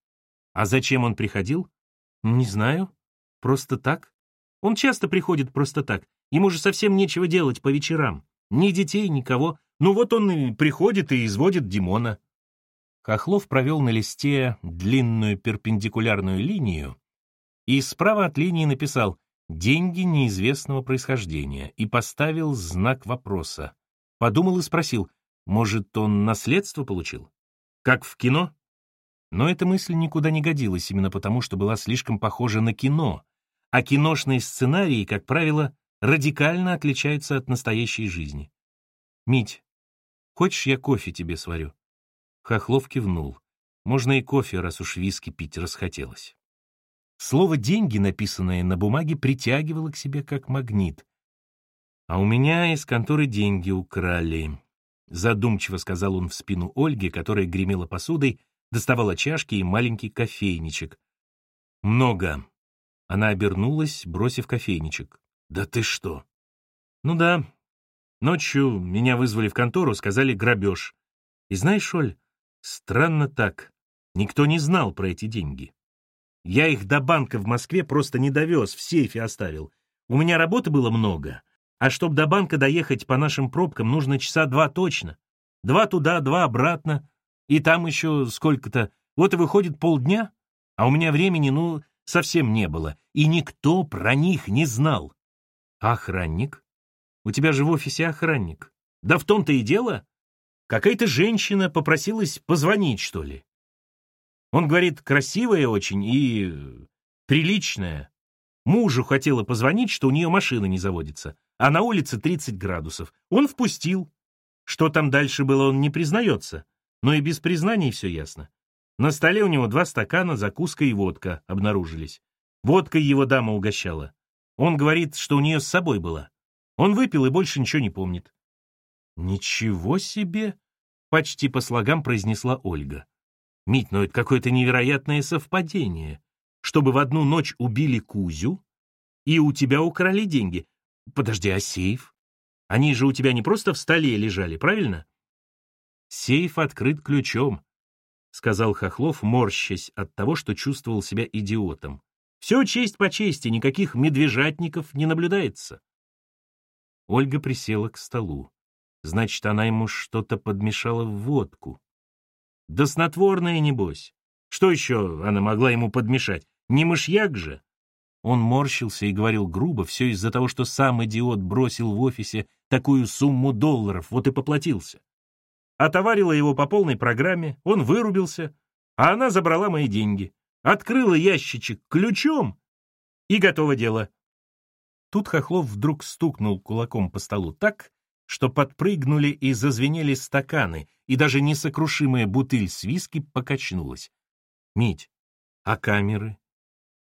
А зачем он приходил? Не знаю. Просто так. Он часто приходит просто так. Ему же совсем нечего делать по вечерам. Ни детей, никого. Ну вот он и приходит и изводит Димона. Хохлов провел на листе длинную перпендикулярную линию и справа от линии написал «деньги неизвестного происхождения» и поставил знак вопроса. Подумал и спросил, может, он наследство получил? Как в кино? Но эта мысль никуда не годилась именно потому, что была слишком похожа на кино, а киношные сценарии, как правило, радикально отличаются от настоящей жизни. «Мить, хочешь, я кофе тебе сварю?» Хохлов кивнул. Можно и кофе, раз уж виски пить расхотелось. Слово «деньги», написанное на бумаге, притягивало к себе как магнит. «А у меня из конторы деньги украли», — задумчиво сказал он в спину Ольги, которая гремела посудой, доставала чашки и маленький кофейничек. «Много». Она обернулась, бросив кофейничек. «Да ты что?» «Ну да. Ночью меня вызвали в контору, сказали грабеж. И знаешь, Оль, странно так. Никто не знал про эти деньги. Я их до банка в Москве просто не довез, в сейфе оставил. У меня работы было много, а чтобы до банка доехать по нашим пробкам, нужно часа два точно. Два туда, два обратно. И там еще сколько-то. Вот и выходит полдня, а у меня времени, ну, совсем не было. И никто про них не знал. Охранник? У тебя же в офисе охранник. Да в том-то и дело. Какая-то женщина попросилась позвонить, что ли. Он говорит, красивая очень и приличная. Мужу хотела позвонить, что у нее машина не заводится а на улице 30 градусов. Он впустил. Что там дальше было, он не признается. Но и без признаний все ясно. На столе у него два стакана, закуска и водка обнаружились. Водкой его дама угощала. Он говорит, что у нее с собой была. Он выпил и больше ничего не помнит. «Ничего себе!» — почти по слогам произнесла Ольга. «Мить, ну это какое-то невероятное совпадение. Чтобы в одну ночь убили Кузю, и у тебя украли деньги. Подожди, а сейф? Они же у тебя не просто в столе лежали, правильно? Сейф открыт ключом, сказал Хохлов, морщась от того, что чувствовал себя идиотом. Все честь по чести, никаких медвежатников не наблюдается. Ольга присела к столу. Значит, она ему что-то подмешала в водку. Да снотворное, небось. Что еще она могла ему подмешать? Не мышьяк же? Он морщился и говорил грубо, все из-за того, что сам идиот бросил в офисе такую сумму долларов, вот и поплатился. Отоварила его по полной программе, он вырубился, а она забрала мои деньги, открыла ящичек ключом и готово дело. Тут Хохлов вдруг стукнул кулаком по столу так, что подпрыгнули и зазвенели стаканы, и даже несокрушимая бутыль с виски покачнулась. «Мить, а камеры?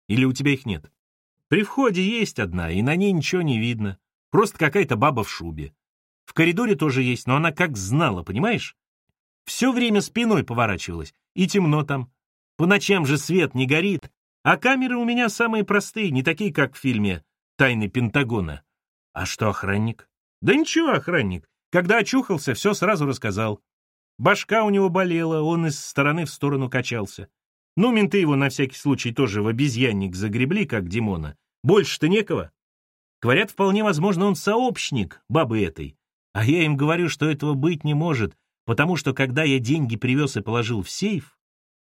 Или у тебя их нет?» При входе есть одна, и на ней ничего не видно. Просто какая-то баба в шубе. В коридоре тоже есть, но она как знала, понимаешь? Все время спиной поворачивалась, и темно там. По ночам же свет не горит, а камеры у меня самые простые, не такие, как в фильме «Тайны Пентагона». А что охранник? Да ничего, охранник. Когда очухался, все сразу рассказал. Башка у него болела, он из стороны в сторону качался. Ну, менты его на всякий случай тоже в обезьянник загребли, как Димона. Больше-то некого. Говорят, вполне возможно, он сообщник бабы этой. А я им говорю, что этого быть не может, потому что когда я деньги привез и положил в сейф,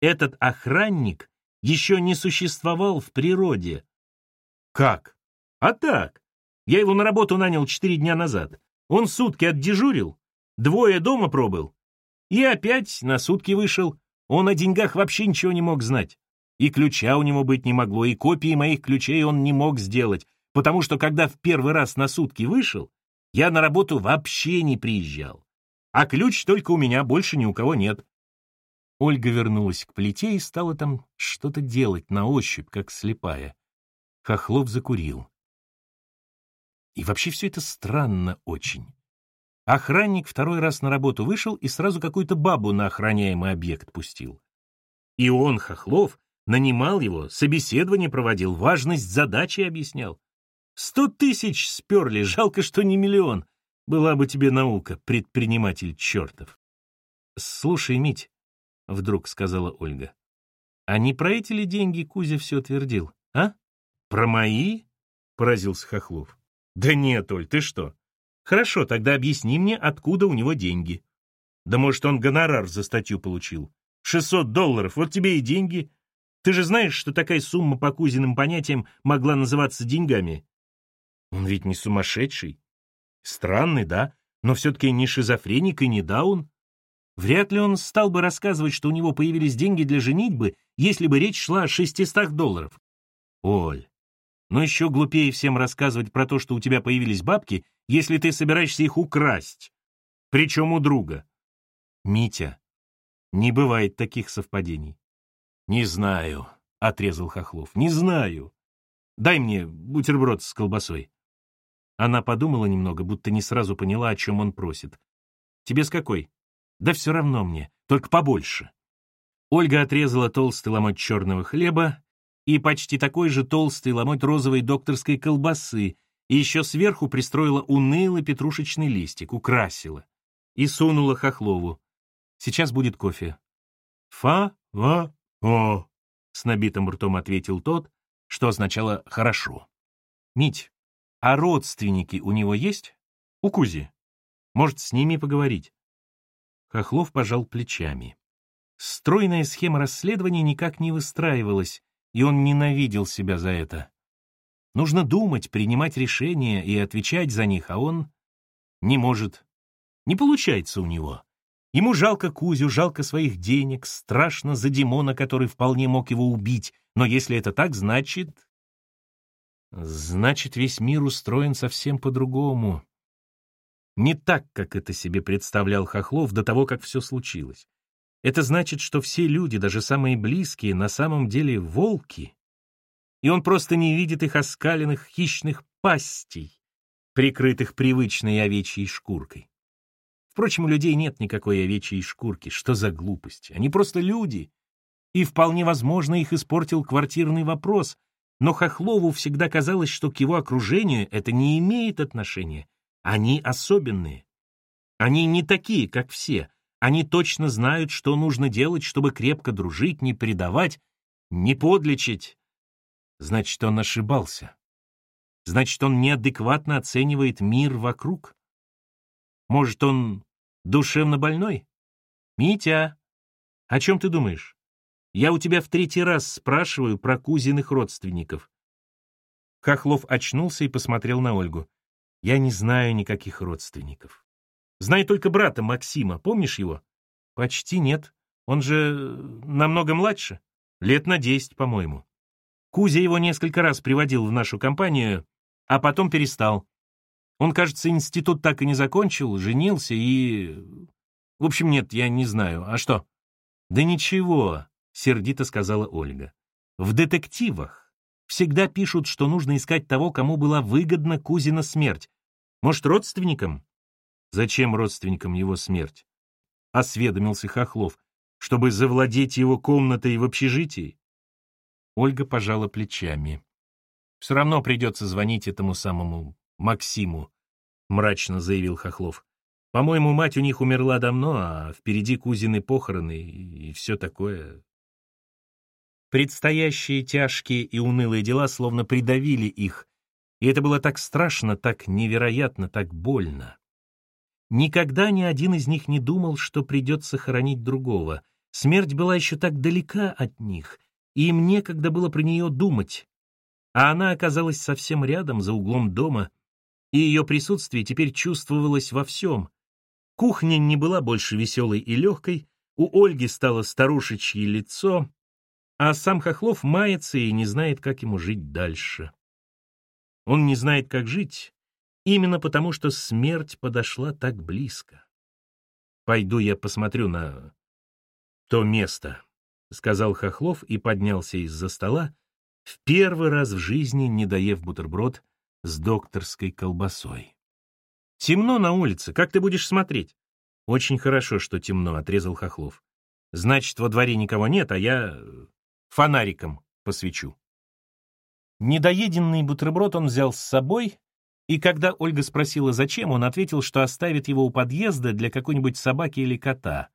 этот охранник еще не существовал в природе. Как? А так. Я его на работу нанял четыре дня назад. Он сутки отдежурил, двое дома пробыл. И опять на сутки вышел. Он о деньгах вообще ничего не мог знать. И ключа у него быть не могло, и копии моих ключей он не мог сделать, потому что когда в первый раз на сутки вышел, я на работу вообще не приезжал. А ключ только у меня, больше ни у кого нет. Ольга вернулась к плите и стала там что-то делать на ощупь, как слепая. Хохлов закурил. И вообще все это странно очень. Охранник второй раз на работу вышел и сразу какую-то бабу на охраняемый объект пустил. И он, Хохлов, нанимал его, собеседование проводил, важность задачи объяснял. Сто тысяч сперли, жалко, что не миллион. Была бы тебе наука, предприниматель чертов. Слушай, Мить, — вдруг сказала Ольга, — а не про эти ли деньги Кузя все твердил, а? Про мои? — поразился Хохлов. Да нет, Оль, ты что? Хорошо, тогда объясни мне, откуда у него деньги. Да может, он гонорар за статью получил. 600 долларов, вот тебе и деньги. Ты же знаешь, что такая сумма по Кузиным понятиям могла называться деньгами. Он ведь не сумасшедший. Странный, да, но все-таки не шизофреник и не даун. Вряд ли он стал бы рассказывать, что у него появились деньги для женитьбы, если бы речь шла о 600 долларов. Оль, но еще глупее всем рассказывать про то, что у тебя появились бабки, если ты собираешься их украсть. Причем у друга. Митя, не бывает таких совпадений. Не знаю, — отрезал Хохлов, — не знаю. Дай мне бутерброд с колбасой. Она подумала немного, будто не сразу поняла, о чем он просит. Тебе с какой? Да все равно мне, только побольше. Ольга отрезала толстый ломоть черного хлеба и почти такой же толстый ломоть розовой докторской колбасы, и еще сверху пристроила унылый петрушечный листик, украсила. И сунула Хохлову. Сейчас будет кофе. «Фа-ва-о», — с набитым ртом ответил тот, что означало «хорошо». «Мить, а родственники у него есть? У Кузи? Может, с ними поговорить?» Хохлов пожал плечами. Стройная схема расследования никак не выстраивалась, и он ненавидел себя за это. Нужно думать, принимать решения и отвечать за них, а он не может. Не получается у него. Ему жалко Кузю, жалко своих денег, страшно за Димона, который вполне мог его убить, но если это так, значит... Значит, весь мир устроен совсем по-другому. Не так, как это себе представлял Хохлов до того, как все случилось. Это значит, что все люди, даже самые близкие, на самом деле волки, и он просто не видит их оскаленных хищных пастей, прикрытых привычной овечьей шкуркой. Впрочем, у людей нет никакой овечьей шкурки. Что за глупость? Они просто люди. И вполне возможно, их испортил квартирный вопрос. Но Хохлову всегда казалось, что к его окружению это не имеет отношения. Они особенные. Они не такие, как все. Они точно знают, что нужно делать, чтобы крепко дружить, не предавать, не подлечить. Значит, он ошибался. Значит, он неадекватно оценивает мир вокруг. Может, он душевно больной? Митя, о чем ты думаешь? Я у тебя в третий раз спрашиваю про кузиных родственников. Хохлов очнулся и посмотрел на Ольгу. Я не знаю никаких родственников. Знаю только брата Максима, помнишь его? Почти нет. Он же намного младше. Лет на десять, по-моему. Кузя его несколько раз приводил в нашу компанию, а потом перестал. Он, кажется, институт так и не закончил, женился и... В общем, нет, я не знаю. А что? Да ничего, сердито сказала Ольга. В детективах всегда пишут, что нужно искать того, кому была выгодна Кузина смерть. Может, родственникам? Зачем родственникам его смерть? Осведомился Хохлов. Чтобы завладеть его комнатой в общежитии? Ольга пожала плечами. «Все равно придется звонить этому самому Максиму», — мрачно заявил Хохлов. «По-моему, мать у них умерла давно, а впереди кузины похороны и все такое». Предстоящие тяжкие и унылые дела словно придавили их, и это было так страшно, так невероятно, так больно. Никогда ни один из них не думал, что придется хоронить другого. Смерть была еще так далека от них, и им некогда было про нее думать. А она оказалась совсем рядом, за углом дома, и ее присутствие теперь чувствовалось во всем. Кухня не была больше веселой и легкой, у Ольги стало старушечье лицо, а сам Хохлов мается и не знает, как ему жить дальше. Он не знает, как жить, именно потому что смерть подошла так близко. Пойду я посмотрю на то место, — сказал Хохлов и поднялся из-за стола, в первый раз в жизни не доев бутерброд с докторской колбасой. «Темно на улице, как ты будешь смотреть?» «Очень хорошо, что темно», — отрезал Хохлов. «Значит, во дворе никого нет, а я фонариком посвечу». Недоеденный бутерброд он взял с собой, и когда Ольга спросила, зачем, он ответил, что оставит его у подъезда для какой-нибудь собаки или кота.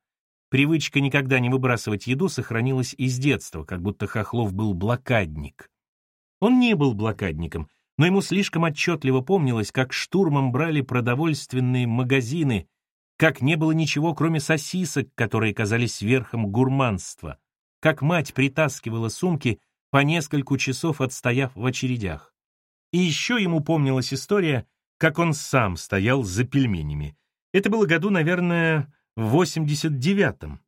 Привычка никогда не выбрасывать еду сохранилась из детства, как будто Хохлов был блокадник. Он не был блокадником, но ему слишком отчетливо помнилось, как штурмом брали продовольственные магазины, как не было ничего, кроме сосисок, которые казались верхом гурманства, как мать притаскивала сумки, по нескольку часов отстояв в очередях. И еще ему помнилась история, как он сам стоял за пельменями. Это было году, наверное, в 89-м.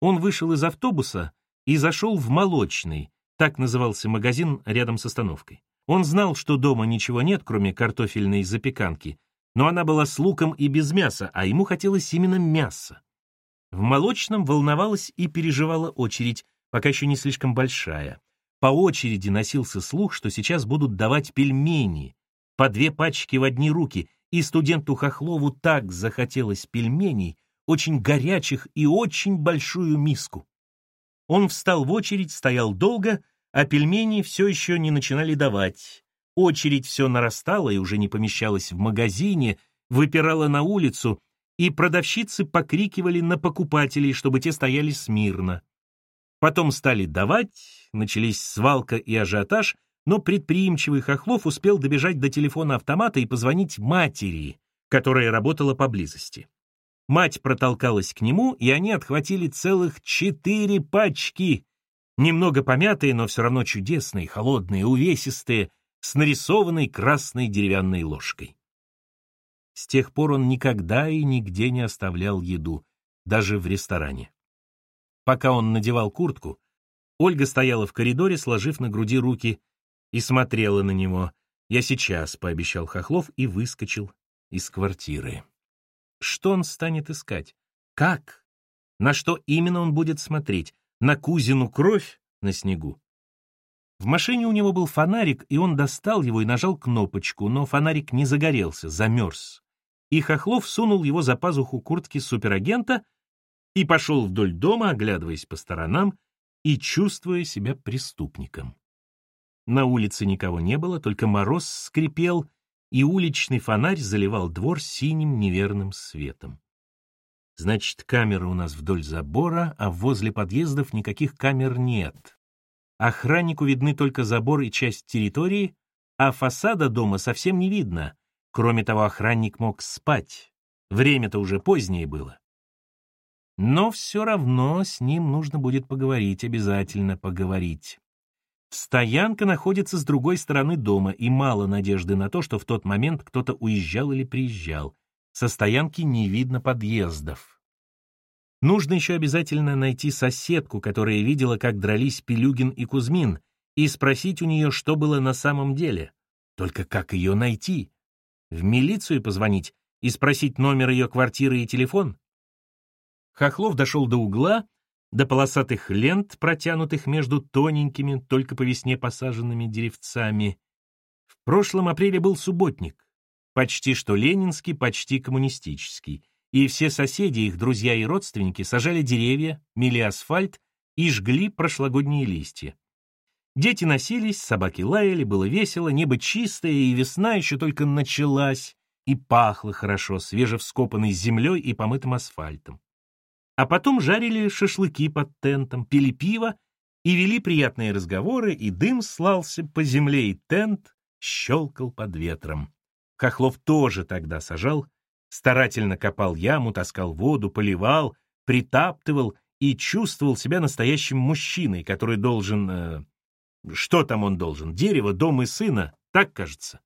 Он вышел из автобуса и зашел в молочный, так назывался магазин рядом с остановкой. Он знал, что дома ничего нет, кроме картофельной запеканки, но она была с луком и без мяса, а ему хотелось именно мяса. В молочном волновалась и переживала очередь, пока еще не слишком большая. По очереди носился слух, что сейчас будут давать пельмени, по две пачки в одни руки, и студенту Хохлову так захотелось пельменей, очень горячих и очень большую миску. Он встал в очередь, стоял долго, а пельмени все еще не начинали давать. Очередь все нарастала и уже не помещалась в магазине, выпирала на улицу, и продавщицы покрикивали на покупателей, чтобы те стояли смирно. Потом стали давать, начались свалка и ажиотаж, но предприимчивый Хохлов успел добежать до телефона автомата и позвонить матери, которая работала поблизости. Мать протолкалась к нему, и они отхватили целых четыре пачки, немного помятые, но все равно чудесные, холодные, увесистые, с нарисованной красной деревянной ложкой. С тех пор он никогда и нигде не оставлял еду, даже в ресторане. Пока он надевал куртку, Ольга стояла в коридоре, сложив на груди руки, и смотрела на него. «Я сейчас», — пообещал Хохлов и выскочил из квартиры. Что он станет искать? Как? На что именно он будет смотреть? На кузину кровь на снегу? В машине у него был фонарик, и он достал его и нажал кнопочку, но фонарик не загорелся, замерз. И Хохлов сунул его за пазуху куртки суперагента и пошел вдоль дома, оглядываясь по сторонам и чувствуя себя преступником. На улице никого не было, только мороз скрипел и уличный фонарь заливал двор синим неверным светом. Значит, камеры у нас вдоль забора, а возле подъездов никаких камер нет. Охраннику видны только забор и часть территории, а фасада дома совсем не видно. Кроме того, охранник мог спать. Время-то уже позднее было. Но все равно с ним нужно будет поговорить, обязательно поговорить. Стоянка находится с другой стороны дома, и мало надежды на то, что в тот момент кто-то уезжал или приезжал. Со стоянки не видно подъездов. Нужно еще обязательно найти соседку, которая видела, как дрались Пелюгин и Кузьмин, и спросить у нее, что было на самом деле. Только как ее найти? В милицию позвонить и спросить номер ее квартиры и телефон? Хохлов дошел до угла до полосатых лент, протянутых между тоненькими, только по весне посаженными деревцами. В прошлом апреле был субботник, почти что ленинский, почти коммунистический, и все соседи, их друзья и родственники сажали деревья, мели асфальт и жгли прошлогодние листья. Дети носились, собаки лаяли, было весело, небо чистое, и весна еще только началась, и пахло хорошо, свежевскопанной землей и помытым асфальтом. А потом жарили шашлыки под тентом, пили пиво и вели приятные разговоры, и дым слался по земле, и тент щелкал под ветром. Хохлов тоже тогда сажал, старательно копал яму, таскал воду, поливал, притаптывал и чувствовал себя настоящим мужчиной, который должен... Э, что там он должен? Дерево, дом и сына, так кажется.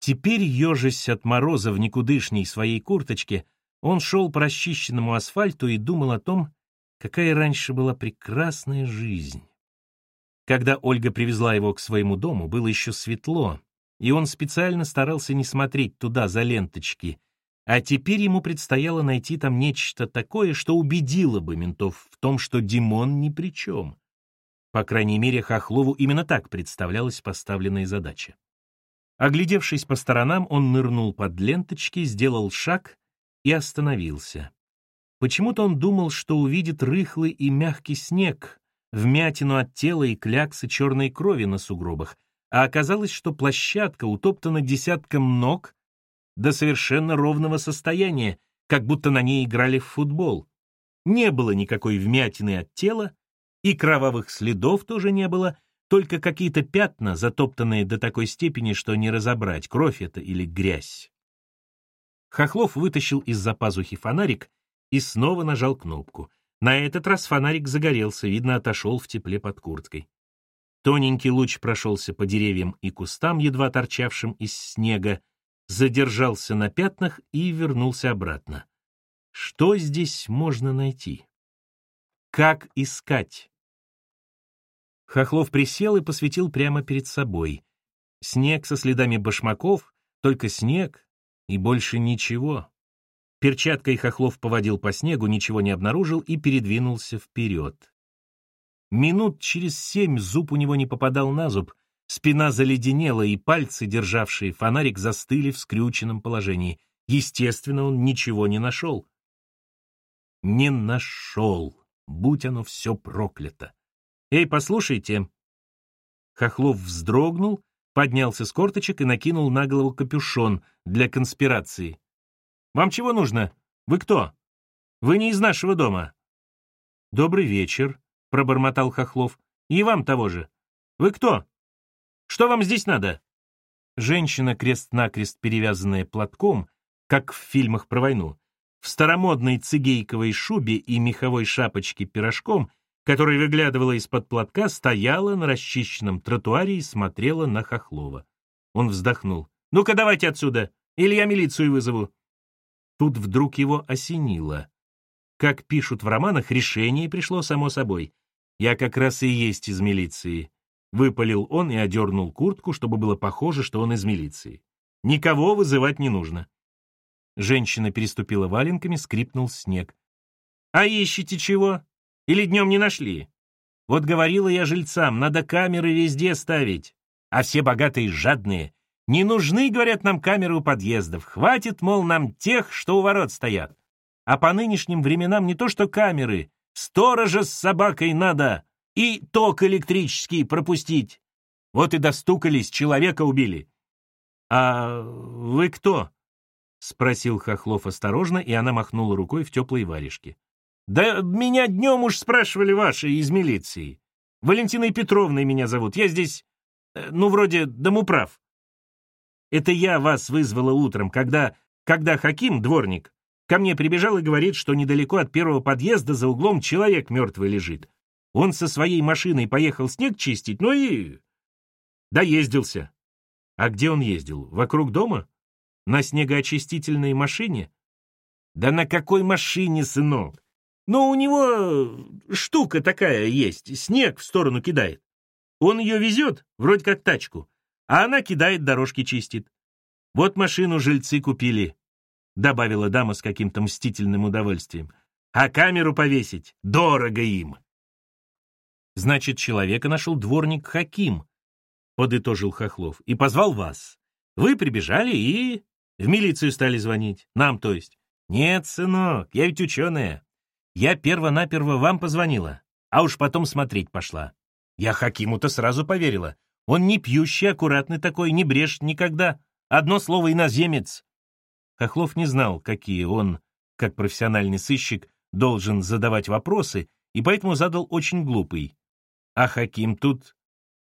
Теперь, ежась от мороза в никудышней своей курточке, он шел по расчищенному асфальту и думал о том, какая раньше была прекрасная жизнь. Когда Ольга привезла его к своему дому, было еще светло, и он специально старался не смотреть туда за ленточки, А теперь ему предстояло найти там нечто такое, что убедило бы ментов в том, что Димон ни при чем. По крайней мере, Хохлову именно так представлялась поставленная задача. Оглядевшись по сторонам, он нырнул под ленточки, сделал шаг и остановился. Почему-то он думал, что увидит рыхлый и мягкий снег, вмятину от тела и кляксы черной крови на сугробах, а оказалось, что площадка утоптана десятком ног до совершенно ровного состояния, как будто на ней играли в футбол. Не было никакой вмятины от тела, и кровавых следов тоже не было, только какие-то пятна, затоптанные до такой степени, что не разобрать, кровь это или грязь. Хохлов вытащил из-за пазухи фонарик и снова нажал кнопку. На этот раз фонарик загорелся, видно, отошел в тепле под курткой. Тоненький луч прошелся по деревьям и кустам, едва торчавшим из снега, задержался на пятнах и вернулся обратно. Что здесь можно найти? Как искать? Хохлов присел и посветил прямо перед собой. Снег со следами башмаков, только снег и больше ничего. Перчаткой Хохлов поводил по снегу, ничего не обнаружил и передвинулся вперед. Минут через семь зуб у него не попадал на зуб, Спина заледенела, и пальцы, державшие фонарик, застыли в скрюченном положении. Естественно, он ничего не нашел. Не нашел, будь оно все проклято. «Эй, послушайте!» Хохлов вздрогнул, поднялся с корточек и накинул на голову капюшон для конспирации. «Вам чего нужно? Вы кто? Вы не из нашего дома». «Добрый вечер», — пробормотал Хохлов. «И вам того же. Вы кто?» Что вам здесь надо?» Женщина, крест-накрест перевязанная платком, как в фильмах про войну, в старомодной цигейковой шубе и меховой шапочке пирожком, которая выглядывала из-под платка, стояла на расчищенном тротуаре и смотрела на Хохлова. Он вздохнул. «Ну-ка, давайте отсюда, или я милицию вызову». Тут вдруг его осенило. Как пишут в романах, решение пришло само собой. Я как раз и есть из милиции. Выпалил он и одернул куртку, чтобы было похоже, что он из милиции. Никого вызывать не нужно. Женщина переступила валенками, скрипнул снег. «А ищете чего? Или днем не нашли? Вот говорила я жильцам, надо камеры везде ставить. А все богатые жадные. Не нужны, говорят нам, камеры у подъездов. Хватит, мол, нам тех, что у ворот стоят. А по нынешним временам не то что камеры, сторожа с собакой надо и ток электрический пропустить. Вот и достукались, человека убили. — А вы кто? — спросил Хохлов осторожно, и она махнула рукой в теплой варежке. — Да меня днем уж спрашивали ваши из милиции. Валентиной Петровной меня зовут. Я здесь, э, ну, вроде домуправ. Это я вас вызвала утром, когда, когда Хаким, дворник, ко мне прибежал и говорит, что недалеко от первого подъезда за углом человек мертвый лежит. Он со своей машиной поехал снег чистить, ну и... Доездился. А где он ездил? Вокруг дома? На снегоочистительной машине? Да на какой машине, сынок? Ну, у него штука такая есть, снег в сторону кидает. Он ее везет, вроде как тачку, а она кидает, дорожки чистит. Вот машину жильцы купили, — добавила дама с каким-то мстительным удовольствием. А камеру повесить дорого им. Значит, человека нашел дворник Хаким, подытожил Хохлов, и позвал вас. Вы прибежали и в милицию стали звонить. Нам, то есть. Нет, сынок, я ведь ученая. Я перво-наперво вам позвонила, а уж потом смотреть пошла. Я Хакиму-то сразу поверила. Он не пьющий, аккуратный такой, не брешет никогда. Одно слово иноземец. Хохлов не знал, какие он, как профессиональный сыщик, должен задавать вопросы, и поэтому задал очень глупый. А Хаким тут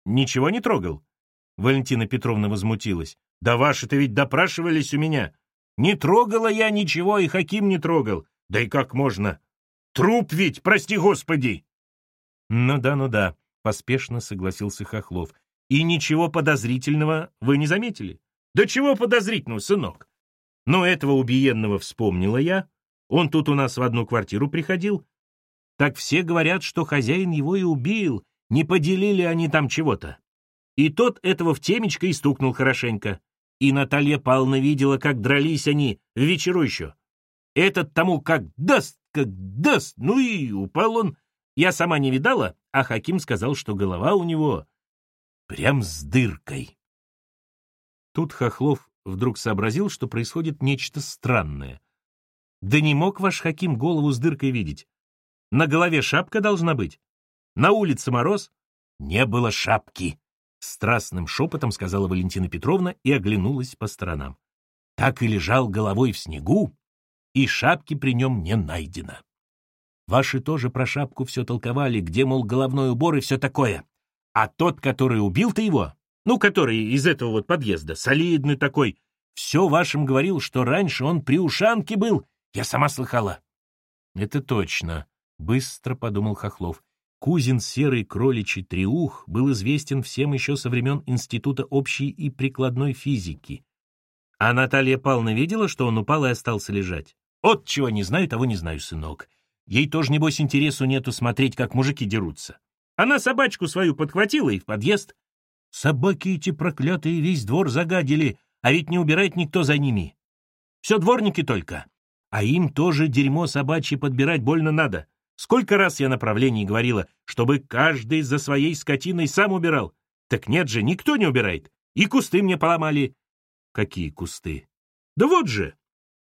ничего не трогал? Валентина Петровна возмутилась. Да ваши-то ведь допрашивались у меня. Не трогала я ничего, и Хаким не трогал. Да и как можно? Труп ведь, прости господи! Ну да, ну да, поспешно согласился Хохлов. И ничего подозрительного вы не заметили? Да чего подозрительного, сынок? Но этого убиенного вспомнила я. Он тут у нас в одну квартиру приходил. Так все говорят, что хозяин его и убил, не поделили они там чего-то. И тот этого в темечко и стукнул хорошенько. И Наталья Павловна видела, как дрались они в вечеру еще. Этот тому как даст, как даст, ну и упал он. Я сама не видала, а Хаким сказал, что голова у него прям с дыркой. Тут Хохлов вдруг сообразил, что происходит нечто странное. Да не мог ваш Хаким голову с дыркой видеть. На голове шапка должна быть. На улице мороз. Не было шапки. Страстным шепотом сказала Валентина Петровна и оглянулась по сторонам. Так и лежал головой в снегу, и шапки при нем не найдено. Ваши тоже про шапку все толковали, где, мол, головной убор и все такое. А тот, который убил-то его, ну, который из этого вот подъезда, солидный такой, все вашим говорил, что раньше он при ушанке был. Я сама слыхала. Это точно, быстро подумал Хохлов. Кузин серый кроличий триух был известен всем еще со времен Института общей и прикладной физики. А Наталья Павловна видела, что он упал и остался лежать? От чего не знаю, того не знаю, сынок. Ей тоже, небось, интересу нету смотреть, как мужики дерутся. Она собачку свою подхватила и в подъезд. Собаки эти проклятые весь двор загадили, а ведь не убирает никто за ними. Все дворники только. А им тоже дерьмо собачье подбирать больно надо. Сколько раз я направлений говорила, чтобы каждый за своей скотиной сам убирал. Так нет же, никто не убирает. И кусты мне поломали. Какие кусты? Да вот же!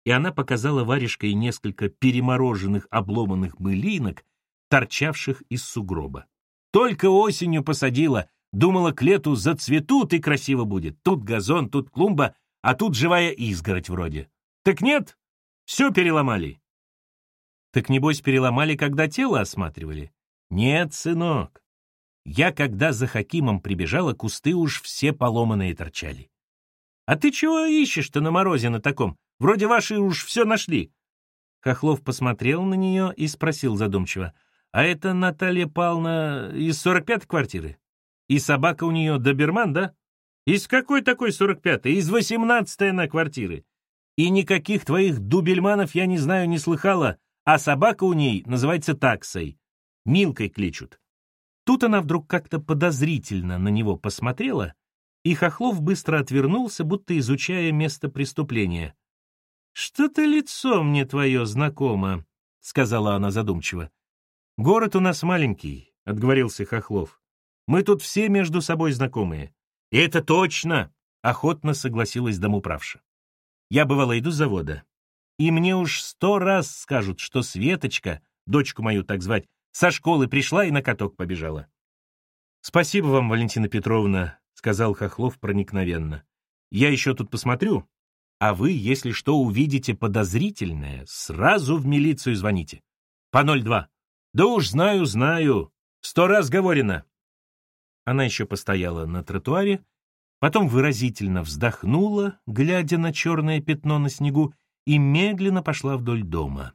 и она показала варежкой несколько перемороженных обломанных былинок, торчавших из сугроба. Только осенью посадила, думала, к лету зацветут и красиво будет. Тут газон, тут клумба, а тут живая изгородь вроде. Так нет, все переломали. Так небось переломали, когда тело осматривали? Нет, сынок. Я, когда за Хакимом прибежала, кусты уж все поломанные торчали. А ты чего ищешь-то на морозе на таком? Вроде ваши уж все нашли». Хохлов посмотрел на нее и спросил задумчиво. «А это Наталья Павловна из сорок пятой квартиры? И собака у нее доберман, да? Из какой такой сорок пятой? Из восемнадцатой на квартиры. И никаких твоих дубельманов я не знаю, не слыхала, а собака у ней называется таксой. Милкой кличут». Тут она вдруг как-то подозрительно на него посмотрела, и Хохлов быстро отвернулся, будто изучая место преступления. «Что-то лицо мне твое знакомо», — сказала она задумчиво. «Город у нас маленький», — отговорился Хохлов. «Мы тут все между собой знакомые». «И это точно!» — охотно согласилась домуправша. «Я, бывало, иду с завода, и мне уж сто раз скажут, что Светочка, дочку мою так звать, со школы пришла и на каток побежала». «Спасибо вам, Валентина Петровна», — сказал Хохлов проникновенно. «Я еще тут посмотрю, а вы, если что увидите подозрительное, сразу в милицию звоните. По 02. Да уж знаю, знаю. Сто раз говорено. Она еще постояла на тротуаре, потом выразительно вздохнула, глядя на черное пятно на снегу, и медленно пошла вдоль дома.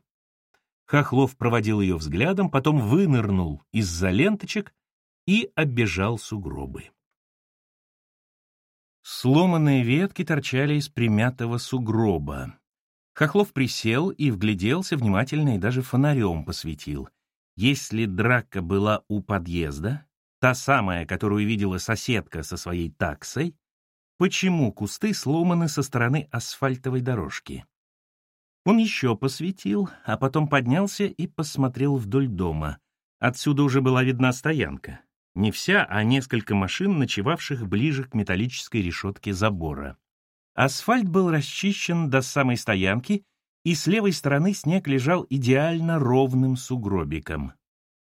Хохлов проводил ее взглядом, потом вынырнул из-за ленточек и оббежал сугробы. Сломанные ветки торчали из примятого сугроба. Хохлов присел и вгляделся внимательно и даже фонарем посветил. Если драка была у подъезда, та самая, которую видела соседка со своей таксой, почему кусты сломаны со стороны асфальтовой дорожки? Он еще посветил, а потом поднялся и посмотрел вдоль дома. Отсюда уже была видна стоянка. Не вся, а несколько машин, ночевавших ближе к металлической решетке забора. Асфальт был расчищен до самой стоянки, и с левой стороны снег лежал идеально ровным сугробиком.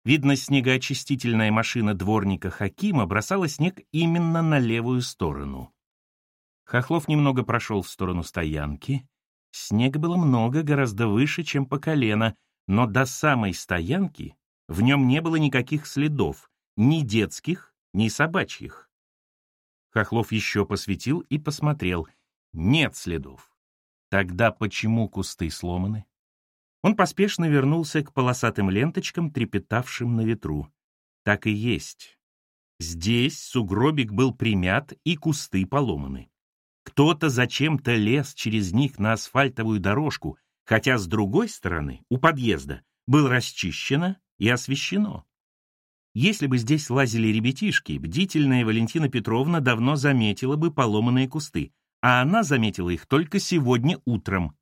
Видно, снегоочистительная машина дворника Хакима бросала снег именно на левую сторону. Хохлов немного прошел в сторону стоянки. Снега было много, гораздо выше, чем по колено, но до самой стоянки в нем не было никаких следов, ни детских, ни собачьих. Хохлов еще посветил и посмотрел. Нет следов. Тогда почему кусты сломаны? Он поспешно вернулся к полосатым ленточкам, трепетавшим на ветру. Так и есть. Здесь сугробик был примят и кусты поломаны. Кто-то зачем-то лез через них на асфальтовую дорожку, хотя с другой стороны, у подъезда, было расчищено и освещено. Если бы здесь лазили ребятишки, бдительная Валентина Петровна давно заметила бы поломанные кусты, а она заметила их только сегодня утром.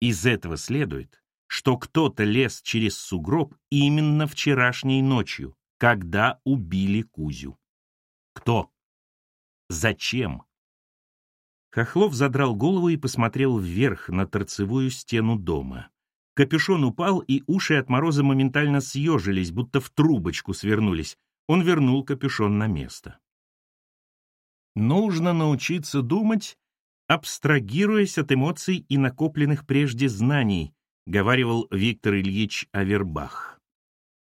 Из этого следует, что кто-то лез через сугроб именно вчерашней ночью, когда убили Кузю. Кто? Зачем? Хохлов задрал голову и посмотрел вверх на торцевую стену дома. Капюшон упал, и уши от мороза моментально съежились, будто в трубочку свернулись. Он вернул капюшон на место. Нужно научиться думать, абстрагируясь от эмоций и накопленных прежде знаний, говаривал Виктор Ильич Авербах.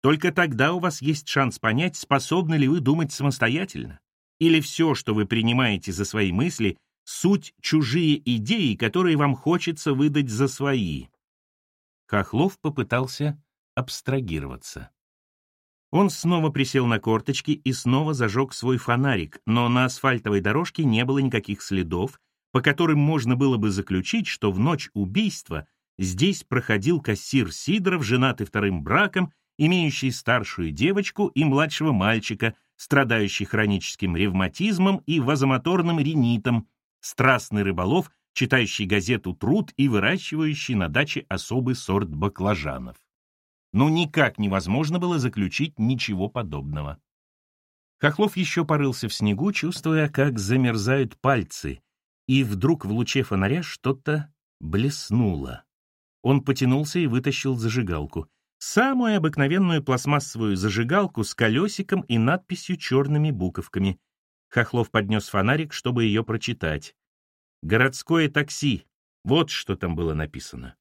Только тогда у вас есть шанс понять, способны ли вы думать самостоятельно, или все, что вы принимаете за свои мысли, суть чужие идеи, которые вам хочется выдать за свои. Хохлов попытался абстрагироваться. Он снова присел на корточки и снова зажег свой фонарик, но на асфальтовой дорожке не было никаких следов, по которым можно было бы заключить, что в ночь убийства здесь проходил кассир Сидоров, женатый вторым браком, имеющий старшую девочку и младшего мальчика, страдающий хроническим ревматизмом и вазомоторным ринитом, страстный рыболов, читающий газету «Труд» и выращивающий на даче особый сорт баклажанов. Но никак невозможно было заключить ничего подобного. Хохлов еще порылся в снегу, чувствуя, как замерзают пальцы, и вдруг в луче фонаря что-то блеснуло. Он потянулся и вытащил зажигалку. Самую обыкновенную пластмассовую зажигалку с колесиком и надписью черными буковками. Хохлов поднес фонарик, чтобы ее прочитать. «Городское такси». Вот что там было написано.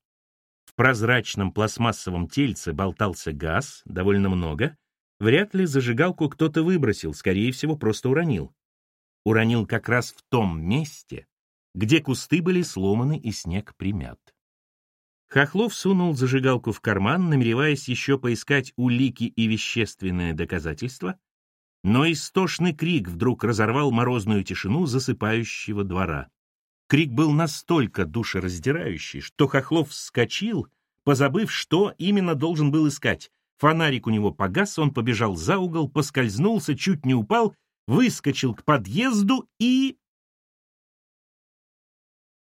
В прозрачном пластмассовом тельце болтался газ, довольно много. Вряд ли зажигалку кто-то выбросил, скорее всего, просто уронил. Уронил как раз в том месте, где кусты были сломаны и снег примят. Хохлов сунул зажигалку в карман, намереваясь еще поискать улики и вещественные доказательства, но истошный крик вдруг разорвал морозную тишину засыпающего двора. Крик был настолько душераздирающий, что Хохлов вскочил, позабыв, что именно должен был искать. Фонарик у него погас, он побежал за угол, поскользнулся, чуть не упал, выскочил к подъезду и